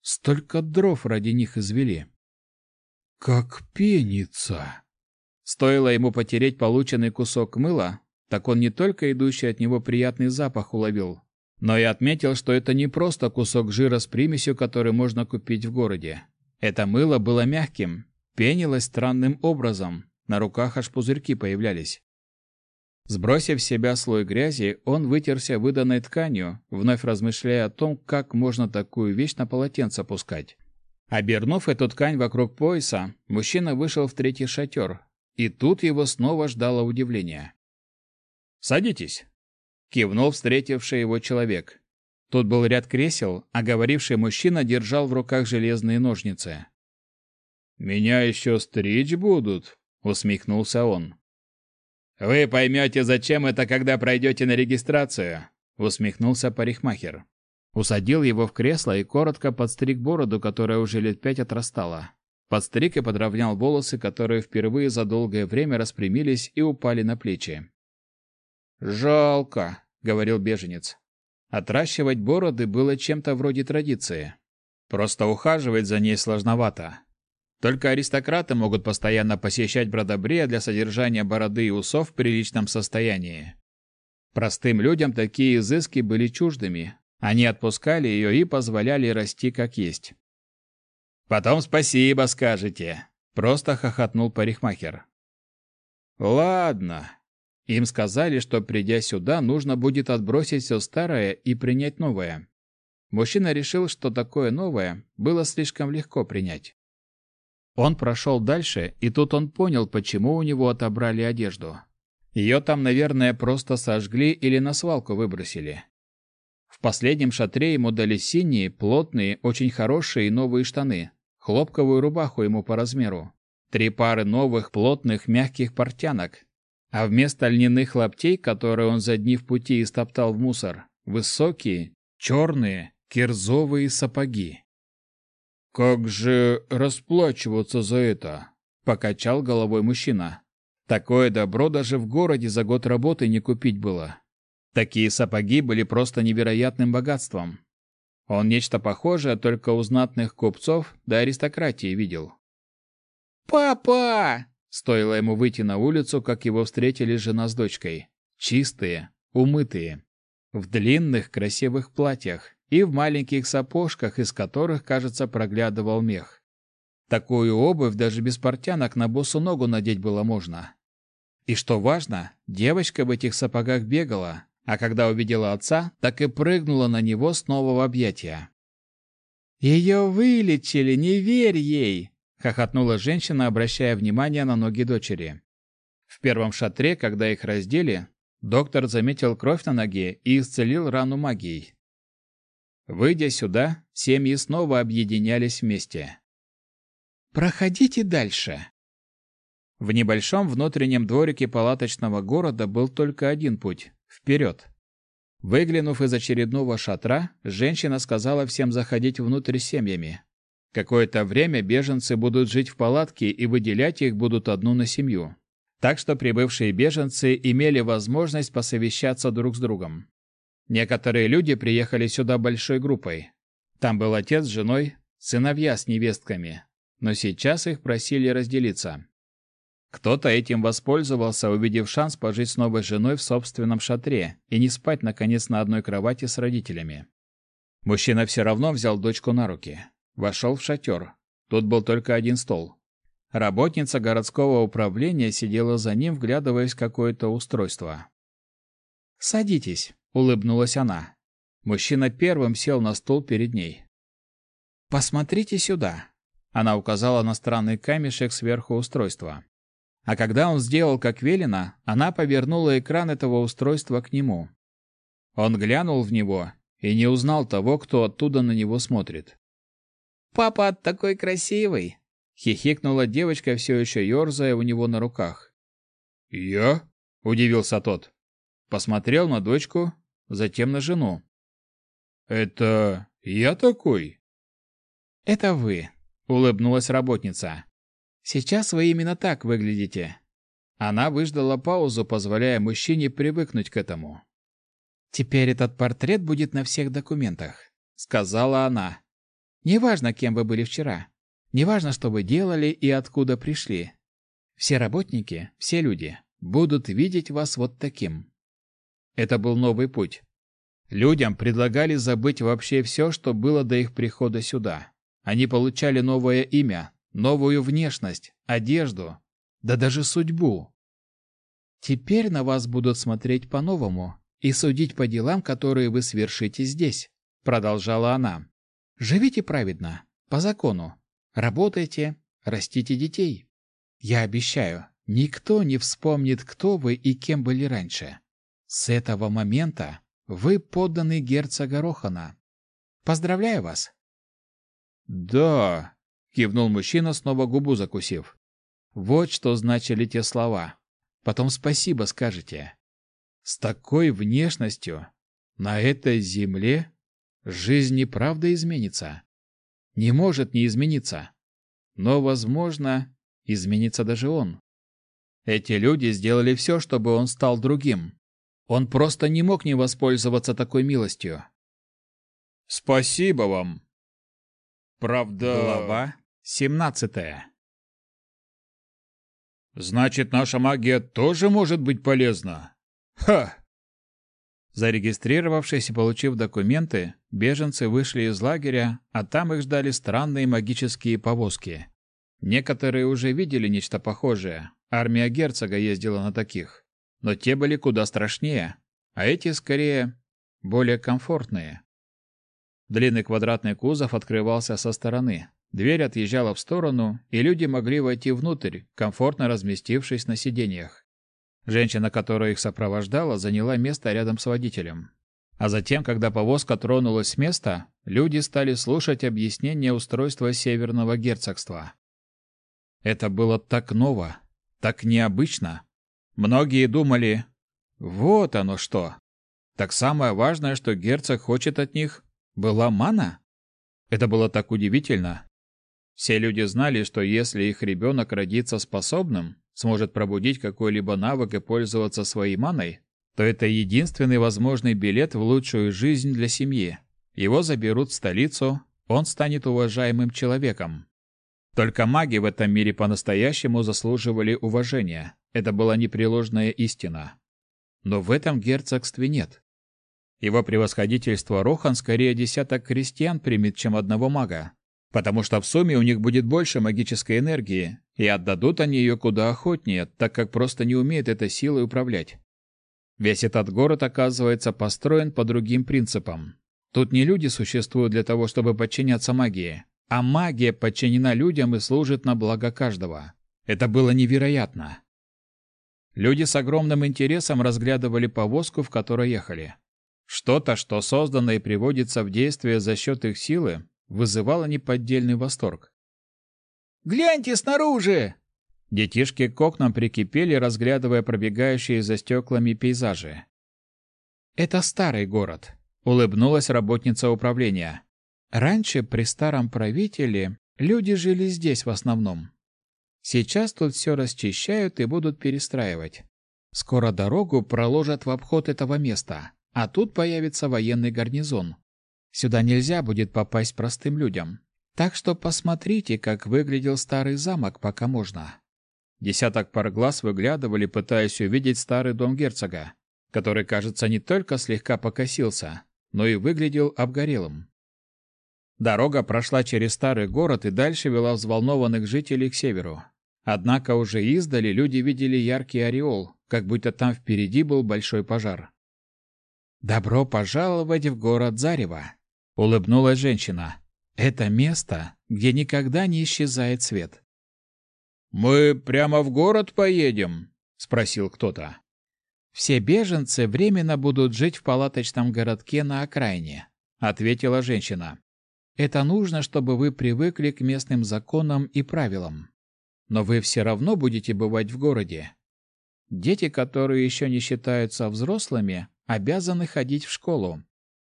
Столько дров ради них извели. Как пенится. Стоило ему потереть полученный кусок мыла, так он не только идущий от него приятный запах уловил, но и отметил, что это не просто кусок жира с примесью, который можно купить в городе. Это мыло было мягким, пенилось странным образом, на руках аж пузырьки появлялись. Сбросив с себя слой грязи, он вытерся выданной тканью, вновь размышляя о том, как можно такую вещь на полотенце пускать. Обернув эту ткань вокруг пояса, мужчина вышел в третий шатер, и тут его снова ждало удивление. «Садитесь», — кивнул встретивший его человек. Тут был ряд кресел, а говоривший мужчина держал в руках железные ножницы. «Меня еще стричь будут», — усмехнулся он. «Вы поймете, зачем это, когда пройдете на регистрацию», — усмехнулся парикмахер. Усадил его в кресло и коротко подстриг бороду, которая уже лет пять отрастала. Подстриг и подровнял волосы, которые впервые за долгое время распрямились и упали на плечи. Жалко, говорил беженец. Отращивать бороды было чем-то вроде традиции. Просто ухаживать за ней сложновато. Только аристократы могут постоянно посещать Бродобрея для содержания бороды и усов в приличном состоянии. Простым людям такие изыски были чуждыми. Они отпускали ее и позволяли расти как есть. «Потом спасибо скажете», — просто хохотнул парикмахер. «Ладно». Им сказали, что, придя сюда, нужно будет отбросить все старое и принять новое. Мужчина решил, что такое новое было слишком легко принять. Он прошел дальше, и тут он понял, почему у него отобрали одежду. Ее там, наверное, просто сожгли или на свалку выбросили. В последнем шатре ему дали синие, плотные, очень хорошие новые штаны, хлопковую рубаху ему по размеру, три пары новых, плотных, мягких портянок, а вместо льняных лаптей, которые он за дни в пути истоптал в мусор, высокие, черные, кирзовые сапоги. «Как же расплачиваться за это?» — покачал головой мужчина. «Такое добро даже в городе за год работы не купить было. Такие сапоги были просто невероятным богатством. Он нечто похожее только у знатных купцов да аристократии видел». «Папа!» — стоило ему выйти на улицу, как его встретили жена с дочкой. Чистые, умытые, в длинных красивых платьях, и в маленьких сапожках, из которых, кажется, проглядывал мех. Такую обувь даже без портянок на босу ногу надеть было можно. И что важно, девочка в этих сапогах бегала, а когда увидела отца, так и прыгнула на него снова в объятия. «Ее вылечили, не верь ей!» — хохотнула женщина, обращая внимание на ноги дочери. В первом шатре, когда их раздели, доктор заметил кровь на ноге и исцелил рану магией. Выйдя сюда, семьи снова объединялись вместе. «Проходите дальше». В небольшом внутреннем дворике палаточного города был только один путь – вперед. Выглянув из очередного шатра, женщина сказала всем заходить внутрь семьями. Какое-то время беженцы будут жить в палатке и выделять их будут одну на семью. Так что прибывшие беженцы имели возможность посовещаться друг с другом. Некоторые люди приехали сюда большой группой. Там был отец с женой, сыновья с невестками, но сейчас их просили разделиться. Кто-то этим воспользовался, увидев шанс пожить с новой женой в собственном шатре и не спать, наконец, на одной кровати с родителями. Мужчина все равно взял дочку на руки. Вошел в шатер. Тут был только один стол. Работница городского управления сидела за ним, вглядываясь в какое-то устройство. «Садитесь», улыбнулась она. Мужчина первым сел на стул перед ней. Посмотрите сюда. Она указала на странный камешек сверху устройства. А когда он сделал как велено, она повернула экран этого устройства к нему. Он глянул в него и не узнал того, кто оттуда на него смотрит. «Папа такой красивый!» — хихикнула девочка, все еще ерзая у него на руках. «Я?» — удивился тот. Посмотрел на дочку, затем на жену. «Это я такой?» «Это вы», — улыбнулась работница. «Сейчас вы именно так выглядите». Она выждала паузу, позволяя мужчине привыкнуть к этому. «Теперь этот портрет будет на всех документах», — сказала она. «Неважно, кем вы были вчера. Неважно, что вы делали и откуда пришли. Все работники, все люди будут видеть вас вот таким. Это был новый путь. Людям предлагали забыть вообще все, что было до их прихода сюда. Они получали новое имя, новую внешность, одежду, да даже судьбу. Теперь на вас будут смотреть по-новому и судить по делам, которые вы свершите здесь, продолжала она. Живите праведно, по закону. Работайте, растите детей. Я обещаю, никто не вспомнит, кто вы и кем были раньше. С этого момента вы подданный герцога Рохана. Поздравляю вас. Да, кивнул мужчина, снова губу закусив. Вот что значили те слова. Потом спасибо скажете. С такой внешностью на этой земле жизнь и правда изменится. Не может не измениться. Но, возможно, изменится даже он. Эти люди сделали все, чтобы он стал другим. Он просто не мог не воспользоваться такой милостью. Спасибо вам. Правда... Глава 17. Значит, наша магия тоже может быть полезна? Ха! Зарегистрировавшись и получив документы, беженцы вышли из лагеря, а там их ждали странные магические повозки. Некоторые уже видели нечто похожее. Армия герцога ездила на таких. Но те были куда страшнее, а эти, скорее, более комфортные. Длинный квадратный кузов открывался со стороны. Дверь отъезжала в сторону, и люди могли войти внутрь, комфортно разместившись на сиденьях. Женщина, которая их сопровождала, заняла место рядом с водителем. А затем, когда повозка тронулась с места, люди стали слушать объяснение устройства Северного герцогства. Это было так ново, так необычно. Многие думали, вот оно что. Так самое важное, что герцог хочет от них, была мана? Это было так удивительно. Все люди знали, что если их ребенок родится способным, сможет пробудить какой-либо навык и пользоваться своей маной, то это единственный возможный билет в лучшую жизнь для семьи. Его заберут в столицу, он станет уважаемым человеком. Только маги в этом мире по-настоящему заслуживали уважения. Это была непреложная истина. Но в этом герцогстве нет. Его превосходительство Рохан скорее десяток крестьян примет, чем одного мага, потому что в сумме у них будет больше магической энергии, и отдадут они ее куда охотнее, так как просто не умеют этой силой управлять. Весь этот город, оказывается, построен по другим принципам. Тут не люди существуют для того, чтобы подчиняться магии, а магия подчинена людям и служит на благо каждого. Это было невероятно. Люди с огромным интересом разглядывали повозку, в которой ехали. Что-то, что создано и приводится в действие за счет их силы, вызывало неподдельный восторг. «Гляньте снаружи!» Детишки к окнам прикипели, разглядывая пробегающие за стеклами пейзажи. «Это старый город», — улыбнулась работница управления. «Раньше при старом правителе люди жили здесь в основном. Сейчас тут все расчищают и будут перестраивать. Скоро дорогу проложат в обход этого места, а тут появится военный гарнизон. Сюда нельзя будет попасть простым людям. Так что посмотрите, как выглядел старый замок, пока можно. Десяток пар глаз выглядывали, пытаясь увидеть старый дом герцога, который, кажется, не только слегка покосился, но и выглядел обгорелым. Дорога прошла через старый город и дальше вела взволнованных жителей к северу. Однако уже издали люди видели яркий ореол, как будто там впереди был большой пожар. «Добро пожаловать в город Зарево!» — улыбнулась женщина. «Это место, где никогда не исчезает свет. «Мы прямо в город поедем?» — спросил кто-то. «Все беженцы временно будут жить в палаточном городке на окраине», — ответила женщина. «Это нужно, чтобы вы привыкли к местным законам и правилам. Но вы все равно будете бывать в городе. Дети, которые еще не считаются взрослыми, обязаны ходить в школу.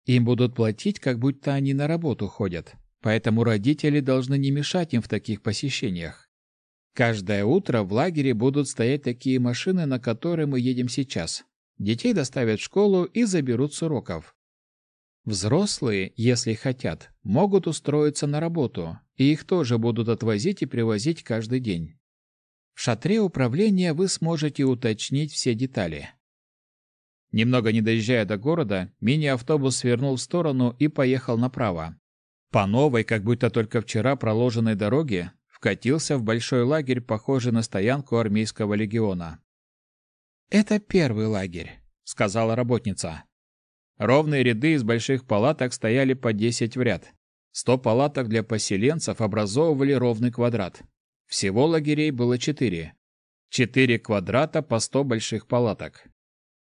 Им будут платить, как будто они на работу ходят, поэтому родители должны не мешать им в таких посещениях. Каждое утро в лагере будут стоять такие машины, на которые мы едем сейчас. Детей доставят в школу и заберут с уроков. Взрослые, если хотят, могут устроиться на работу, и их тоже будут отвозить и привозить каждый день. В шатре управления вы сможете уточнить все детали. Немного не доезжая до города, мини-автобус свернул в сторону и поехал направо. По новой, как будто только вчера проложенной дороге, вкатился в большой лагерь, похожий на стоянку армейского легиона. «Это первый лагерь», — сказала работница. Ровные ряды из больших палаток стояли по десять в ряд. Сто палаток для поселенцев образовывали ровный квадрат. Всего лагерей было четыре. Четыре квадрата по сто больших палаток.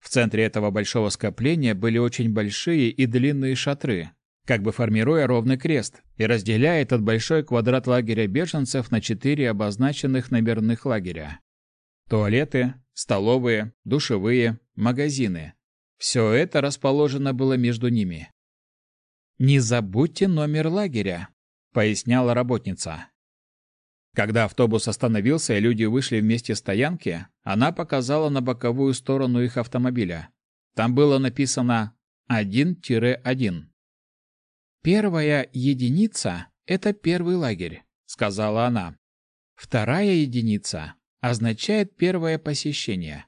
В центре этого большого скопления были очень большие и длинные шатры, как бы формируя ровный крест, и разделяя этот большой квадрат лагеря беженцев на четыре обозначенных номерных лагеря. Туалеты, столовые, душевые, магазины. Все это расположено было между ними. «Не забудьте номер лагеря», — поясняла работница. Когда автобус остановился и люди вышли вместе стоянки, она показала на боковую сторону их автомобиля. Там было написано 1-1. «Первая единица – это первый лагерь», – сказала она. «Вторая единица означает первое посещение.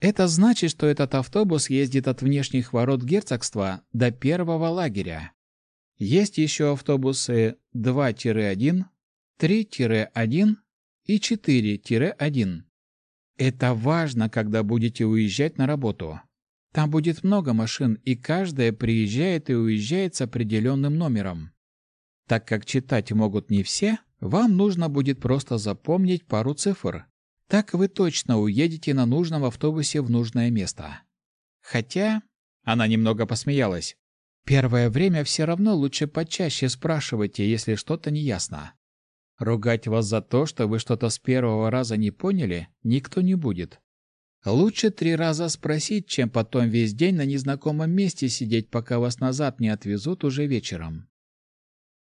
Это значит, что этот автобус ездит от внешних ворот герцогства до первого лагеря. Есть еще автобусы 2-1, 3-1 и 4-1. Это важно, когда будете уезжать на работу. Там будет много машин, и каждая приезжает и уезжает с определенным номером. Так как читать могут не все, вам нужно будет просто запомнить пару цифр. Так вы точно уедете на нужном автобусе в нужное место. Хотя, она немного посмеялась, первое время все равно лучше почаще спрашивайте, если что-то неясно. Ругать вас за то, что вы что-то с первого раза не поняли, никто не будет. Лучше три раза спросить, чем потом весь день на незнакомом месте сидеть, пока вас назад не отвезут уже вечером.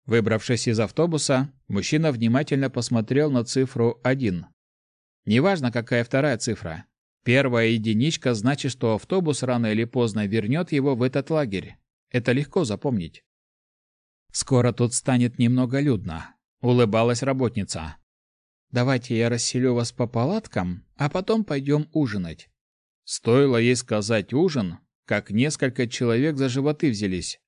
Выбравшись из автобуса, мужчина внимательно посмотрел на цифру 1. Неважно, какая вторая цифра. Первая единичка значит, что автобус рано или поздно вернет его в этот лагерь. Это легко запомнить. «Скоро тут станет немного людно», — улыбалась работница. «Давайте я расселю вас по палаткам, а потом пойдем ужинать». Стоило ей сказать «ужин», как несколько человек за животы взялись.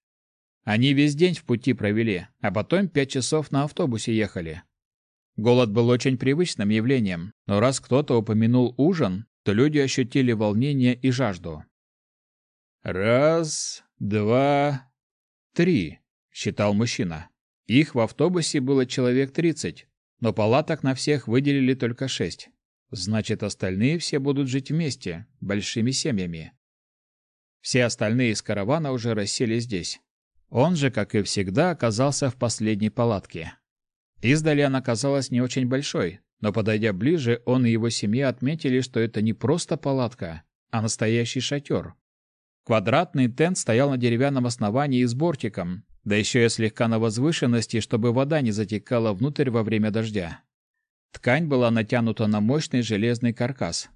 Они весь день в пути провели, а потом пять часов на автобусе ехали. Голод был очень привычным явлением, но раз кто-то упомянул ужин, то люди ощутили волнение и жажду. «Раз, два, три», — считал мужчина. Их в автобусе было человек тридцать, но палаток на всех выделили только шесть. Значит, остальные все будут жить вместе, большими семьями. Все остальные из каравана уже рассели здесь. Он же, как и всегда, оказался в последней палатке. Издали она казалась не очень большой, но подойдя ближе, он и его семья отметили, что это не просто палатка, а настоящий шатер. Квадратный тент стоял на деревянном основании с бортиком, да еще и слегка на возвышенности, чтобы вода не затекала внутрь во время дождя. Ткань была натянута на мощный железный каркас.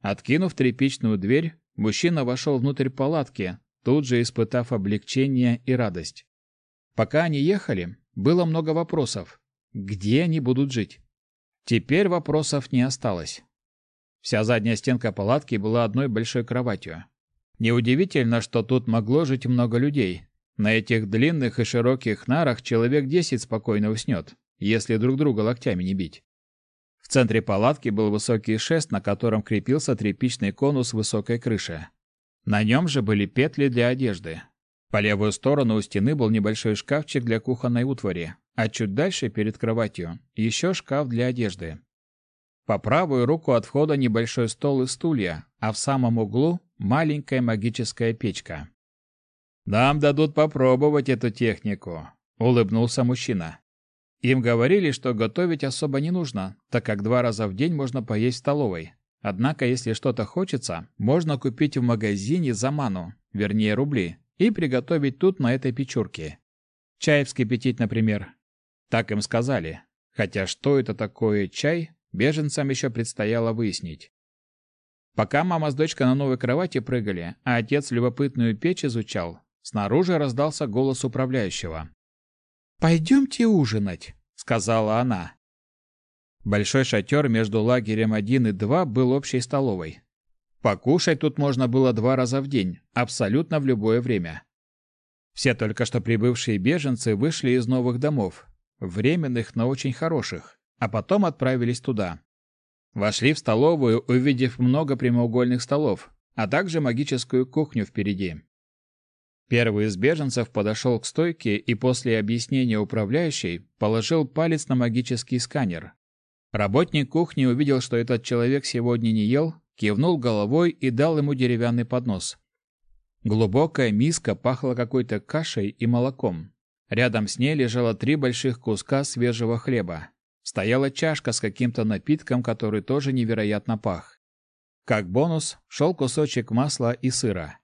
Откинув тряпичную дверь, мужчина вошел внутрь палатки, тут же испытав облегчение и радость. Пока они ехали, было много вопросов. Где они будут жить? Теперь вопросов не осталось. Вся задняя стенка палатки была одной большой кроватью. Неудивительно, что тут могло жить много людей. На этих длинных и широких нарах человек десять спокойно уснет, если друг друга локтями не бить. В центре палатки был высокий шест, на котором крепился тряпичный конус высокой крыши. На нем же были петли для одежды. По левую сторону у стены был небольшой шкафчик для кухонной утвари, а чуть дальше, перед кроватью, еще шкаф для одежды. По правую руку от входа небольшой стол и стулья, а в самом углу маленькая магическая печка. «Нам дадут попробовать эту технику», — улыбнулся мужчина. Им говорили, что готовить особо не нужно, так как два раза в день можно поесть в столовой. Однако, если что-то хочется, можно купить в магазине за ману, вернее рубли, и приготовить тут на этой печурке. Чай вскипятить, например. Так им сказали. Хотя что это такое чай, беженцам еще предстояло выяснить. Пока мама с дочкой на новой кровати прыгали, а отец любопытную печь изучал, снаружи раздался голос управляющего. «Пойдемте ужинать», — сказала она. Большой шатер между лагерем 1 и 2 был общей столовой. Покушать тут можно было два раза в день, абсолютно в любое время. Все только что прибывшие беженцы вышли из новых домов, временных, но очень хороших, а потом отправились туда. Вошли в столовую, увидев много прямоугольных столов, а также магическую кухню впереди. Первый из беженцев подошел к стойке и после объяснения управляющей положил палец на магический сканер. Работник кухни увидел, что этот человек сегодня не ел, кивнул головой и дал ему деревянный поднос. Глубокая миска пахла какой-то кашей и молоком. Рядом с ней лежало три больших куска свежего хлеба. Стояла чашка с каким-то напитком, который тоже невероятно пах. Как бонус шел кусочек масла и сыра.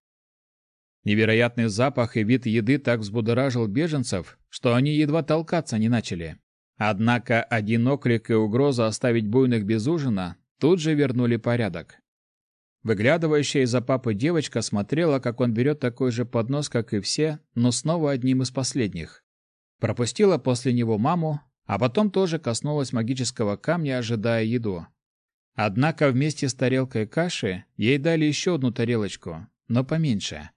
Невероятный запах и вид еды так взбудоражил беженцев, что они едва толкаться не начали. Однако один окрик и угроза оставить буйных без ужина тут же вернули порядок. Выглядывающая из-за папы девочка смотрела, как он берет такой же поднос, как и все, но снова одним из последних. Пропустила после него маму, а потом тоже коснулась магического камня, ожидая еду. Однако вместе с тарелкой каши ей дали еще одну тарелочку, но поменьше.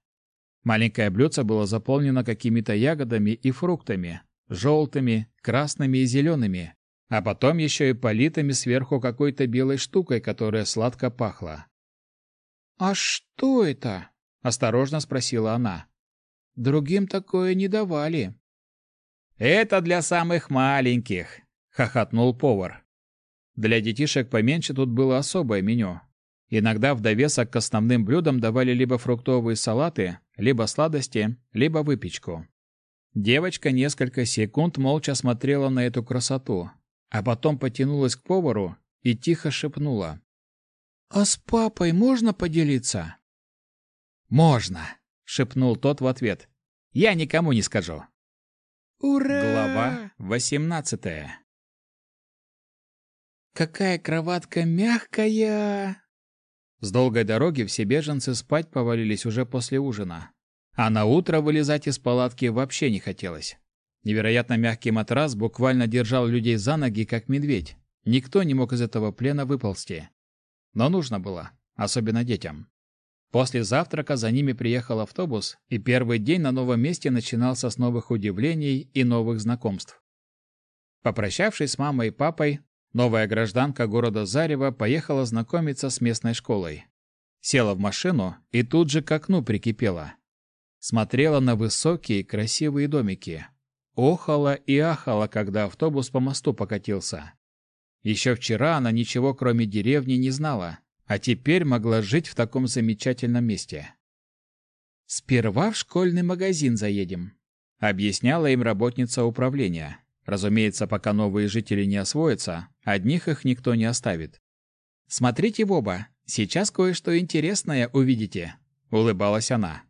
Маленькое блюдце было заполнено какими-то ягодами и фруктами, желтыми, красными и зелеными, а потом еще и политыми сверху какой-то белой штукой, которая сладко пахла. «А что это?» — осторожно спросила она. «Другим такое не давали». «Это для самых маленьких», — хохотнул повар. Для детишек поменьше тут было особое меню. Иногда в довесок к основным блюдам давали либо фруктовые салаты, либо сладости, либо выпечку. Девочка несколько секунд молча смотрела на эту красоту, а потом потянулась к повару и тихо шепнула. «А с папой можно поделиться?» «Можно», — шепнул тот в ответ. «Я никому не скажу». «Ура!» Глава восемнадцатая. «Какая кроватка мягкая!» С долгой дороги все беженцы спать повалились уже после ужина. А на утро вылезать из палатки вообще не хотелось. Невероятно мягкий матрас буквально держал людей за ноги, как медведь. Никто не мог из этого плена выползти. Но нужно было, особенно детям. После завтрака за ними приехал автобус, и первый день на новом месте начинался с новых удивлений и новых знакомств. Попрощавшись с мамой и папой, новая гражданка города Зарево поехала знакомиться с местной школой. Села в машину и тут же к окну прикипела. Смотрела на высокие красивые домики. Охала и ахала, когда автобус по мосту покатился. Еще вчера она ничего кроме деревни не знала, а теперь могла жить в таком замечательном месте. «Сперва в школьный магазин заедем», — объясняла им работница управления. Разумеется, пока новые жители не освоятся, одних их никто не оставит. «Смотрите в оба, сейчас кое-что интересное увидите», — улыбалась она.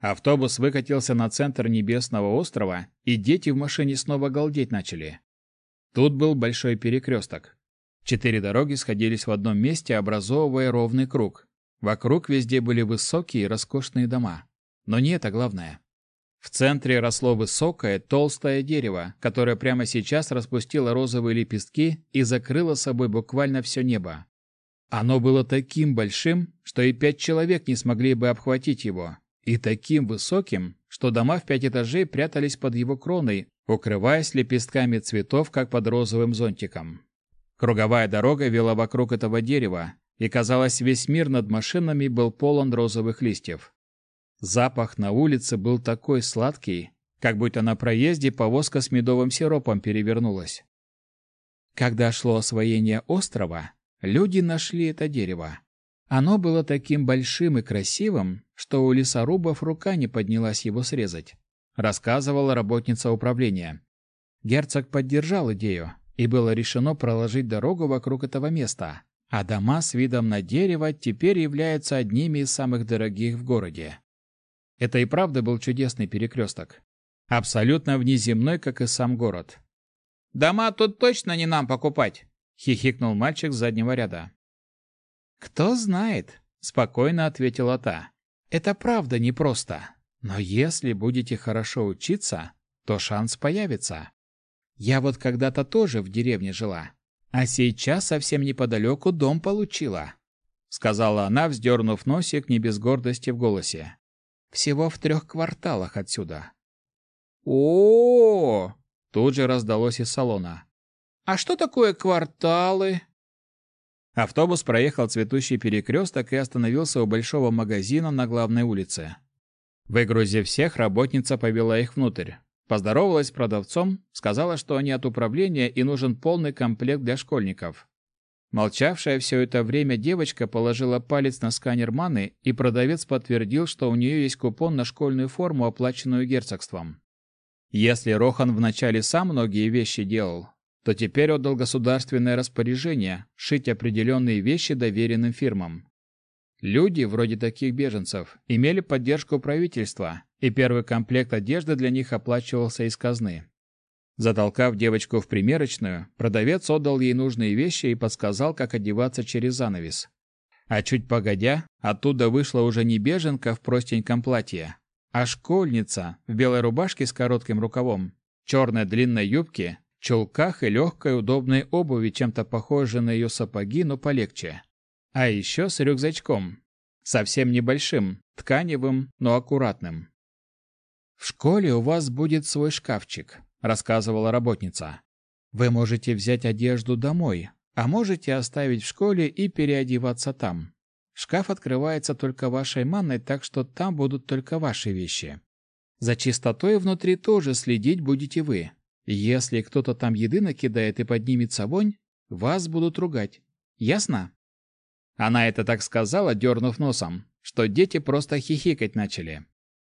Автобус выкатился на центр Небесного острова, и дети в машине снова галдеть начали. Тут был большой перекресток. Четыре дороги сходились в одном месте, образовывая ровный круг. Вокруг везде были высокие роскошные дома. Но не это главное. В центре росло высокое, толстое дерево, которое прямо сейчас распустило розовые лепестки и закрыло собой буквально все небо. Оно было таким большим, что и пять человек не смогли бы обхватить его, и таким высоким, что дома в пять этажей прятались под его кроной, укрываясь лепестками цветов, как под розовым зонтиком. Круговая дорога вела вокруг этого дерева, и, казалось, весь мир над машинами был полон розовых листьев. Запах на улице был такой сладкий, как будто на проезде повозка с медовым сиропом перевернулась. Когда шло освоение острова, люди нашли это дерево. Оно было таким большим и красивым, что у лесорубов рука не поднялась его срезать рассказывала работница управления. Герцог поддержал идею, и было решено проложить дорогу вокруг этого места, а дома с видом на дерево теперь являются одними из самых дорогих в городе. Это и правда был чудесный перекресток. Абсолютно внеземной, как и сам город. «Дома тут точно не нам покупать!» — хихикнул мальчик с заднего ряда. «Кто знает», — спокойно ответила та. «Это правда непросто. Но если будете хорошо учиться, то шанс появится. Я вот когда-то тоже в деревне жила, а сейчас совсем неподалеку дом получила», — сказала она, вздернув носик не без гордости в голосе. «Всего в трех кварталах отсюда». О, -о, -о, -о Тут же раздалось из салона. «А что такое кварталы?» Автобус проехал цветущий перекресток и остановился у большого магазина на главной улице. Выгрузив всех, работница повела их внутрь. Поздоровалась с продавцом, сказала, что они от управления и нужен полный комплект для школьников. Молчавшая все это время девочка положила палец на сканер маны, и продавец подтвердил, что у нее есть купон на школьную форму, оплаченную герцогством. Если Рохан вначале сам многие вещи делал, то теперь отдал государственное распоряжение шить определенные вещи доверенным фирмам. Люди, вроде таких беженцев, имели поддержку правительства, и первый комплект одежды для них оплачивался из казны. Затолкав девочку в примерочную, продавец отдал ей нужные вещи и подсказал, как одеваться через занавес. А чуть погодя, оттуда вышла уже не беженка в простеньком платье, а школьница в белой рубашке с коротким рукавом, черной длинной юбке, чулках и легкой удобной обуви, чем-то похожей на ее сапоги, но полегче. А еще с рюкзачком, совсем небольшим, тканевым, но аккуратным. «В школе у вас будет свой шкафчик», — рассказывала работница. «Вы можете взять одежду домой, а можете оставить в школе и переодеваться там. Шкаф открывается только вашей манной, так что там будут только ваши вещи. За чистотой внутри тоже следить будете вы. Если кто-то там еды накидает и поднимется вонь, вас будут ругать. Ясно? Она это так сказала, дернув носом, что дети просто хихикать начали.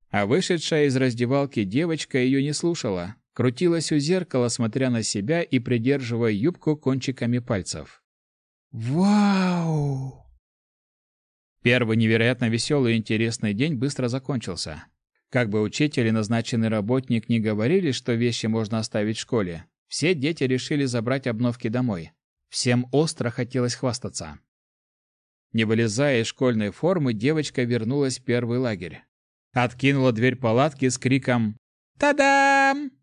А вышедшая из раздевалки девочка ее не слушала, крутилась у зеркала, смотря на себя и придерживая юбку кончиками пальцев. «Вау!» Первый невероятно веселый и интересный день быстро закончился. Как бы учитель и назначенный работник не говорили, что вещи можно оставить в школе, все дети решили забрать обновки домой. Всем остро хотелось хвастаться. Не вылезая из школьной формы, девочка вернулась в первый лагерь. Откинула дверь палатки с криком «Та-дам!»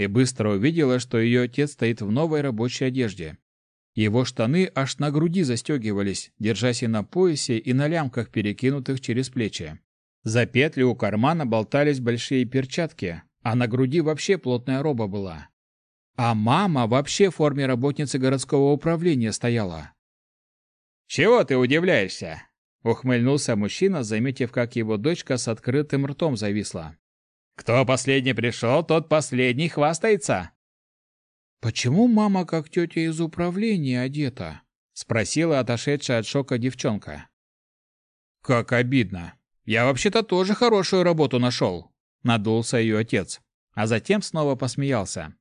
И быстро увидела, что ее отец стоит в новой рабочей одежде. Его штаны аж на груди застегивались, держась и на поясе, и на лямках, перекинутых через плечи. За петли у кармана болтались большие перчатки, а на груди вообще плотная роба была. А мама вообще в форме работницы городского управления стояла. «Чего ты удивляешься?» — ухмыльнулся мужчина, заметив, как его дочка с открытым ртом зависла. «Кто последний пришел, тот последний хвастается!» «Почему мама как тетя из управления одета?» — спросила отошедшая от шока девчонка. «Как обидно! Я вообще-то тоже хорошую работу нашел!» — надулся ее отец, а затем снова посмеялся.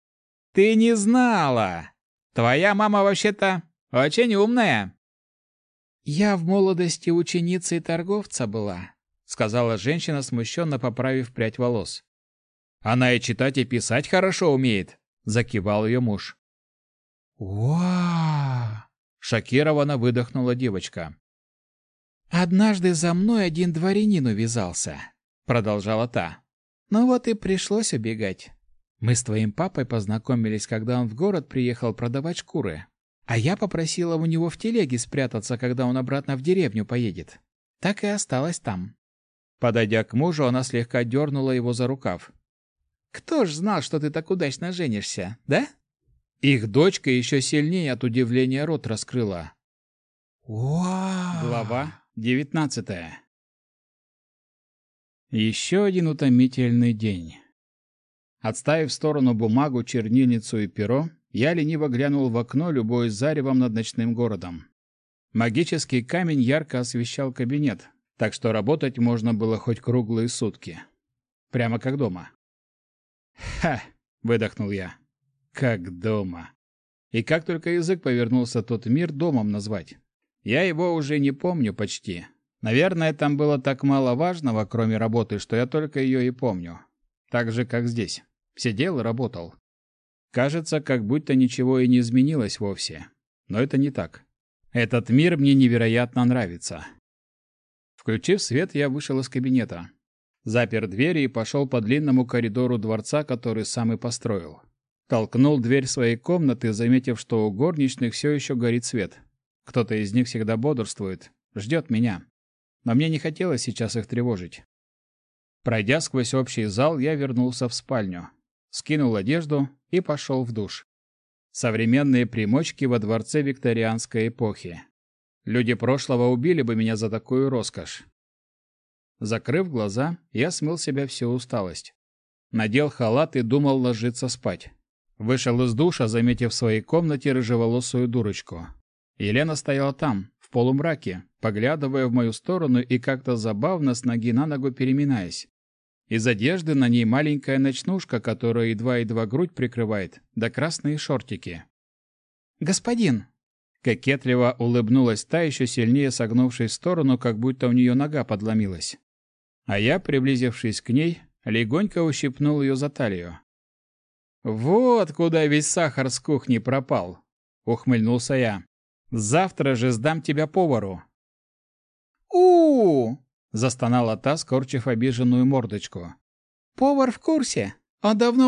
«Ты не знала! Твоя мама вообще-то очень умная!» «Я в молодости ученицей торговца была», — сказала женщина, смущенно поправив прядь волос. «Она и читать, и писать хорошо умеет», — закивал ее муж. «Уа!» — шокированно выдохнула девочка. «Однажды за мной один дворянин увязался», — продолжала та. «Ну вот и пришлось убегать. Мы с твоим папой познакомились, когда он в город приехал продавать шкуры. А я попросила у него в телеге спрятаться, когда он обратно в деревню поедет. Так и осталась там. Подойдя к мужу, она слегка дернула его за рукав. «Кто ж знал, что ты так удачно женишься, да?» Их дочка еще сильнее от удивления рот раскрыла. Вау! Глава девятнадцатая. Еще один утомительный день. Отставив в сторону бумагу, чернильницу и перо, я лениво глянул в окно, любуясь заревом над ночным городом. Магический камень ярко освещал кабинет, так что работать можно было хоть круглые сутки. Прямо как дома. «Ха!» — выдохнул я. «Как дома!» И как только язык повернулся тот мир домом назвать. Я его уже не помню почти. Наверное, там было так мало важного, кроме работы, что я только ее и помню. Так же, как здесь. Сидел и работал. Кажется, как будто ничего и не изменилось вовсе. Но это не так. Этот мир мне невероятно нравится. Включив свет, я вышел из кабинета. Запер двери и пошел по длинному коридору дворца, который сам и построил. Толкнул дверь своей комнаты, заметив, что у горничных все еще горит свет. Кто-то из них всегда бодрствует, ждет меня. Но мне не хотелось сейчас их тревожить. Пройдя сквозь общий зал, я вернулся в спальню скинул одежду и пошел в душ. Современные примочки во дворце викторианской эпохи. Люди прошлого убили бы меня за такую роскошь. Закрыв глаза, я смыл себя всю усталость. Надел халат и думал ложиться спать. Вышел из душа, заметив в своей комнате рыжеволосую дурочку. Елена стояла там, в полумраке, поглядывая в мою сторону и как-то забавно с ноги на ногу переминаясь. Из одежды на ней маленькая ночнушка, которая едва-едва грудь прикрывает, да красные шортики. «Господин!» Кокетливо улыбнулась та, еще сильнее согнувшись в сторону, как будто у нее нога подломилась. А я, приблизившись к ней, легонько ущипнул ее за талию. «Вот куда весь сахар с кухни пропал!» — ухмыльнулся я. «Завтра же сдам тебя повару!» у, застонала та, скорчив обиженную мордочку. Повар в курсе. Он давно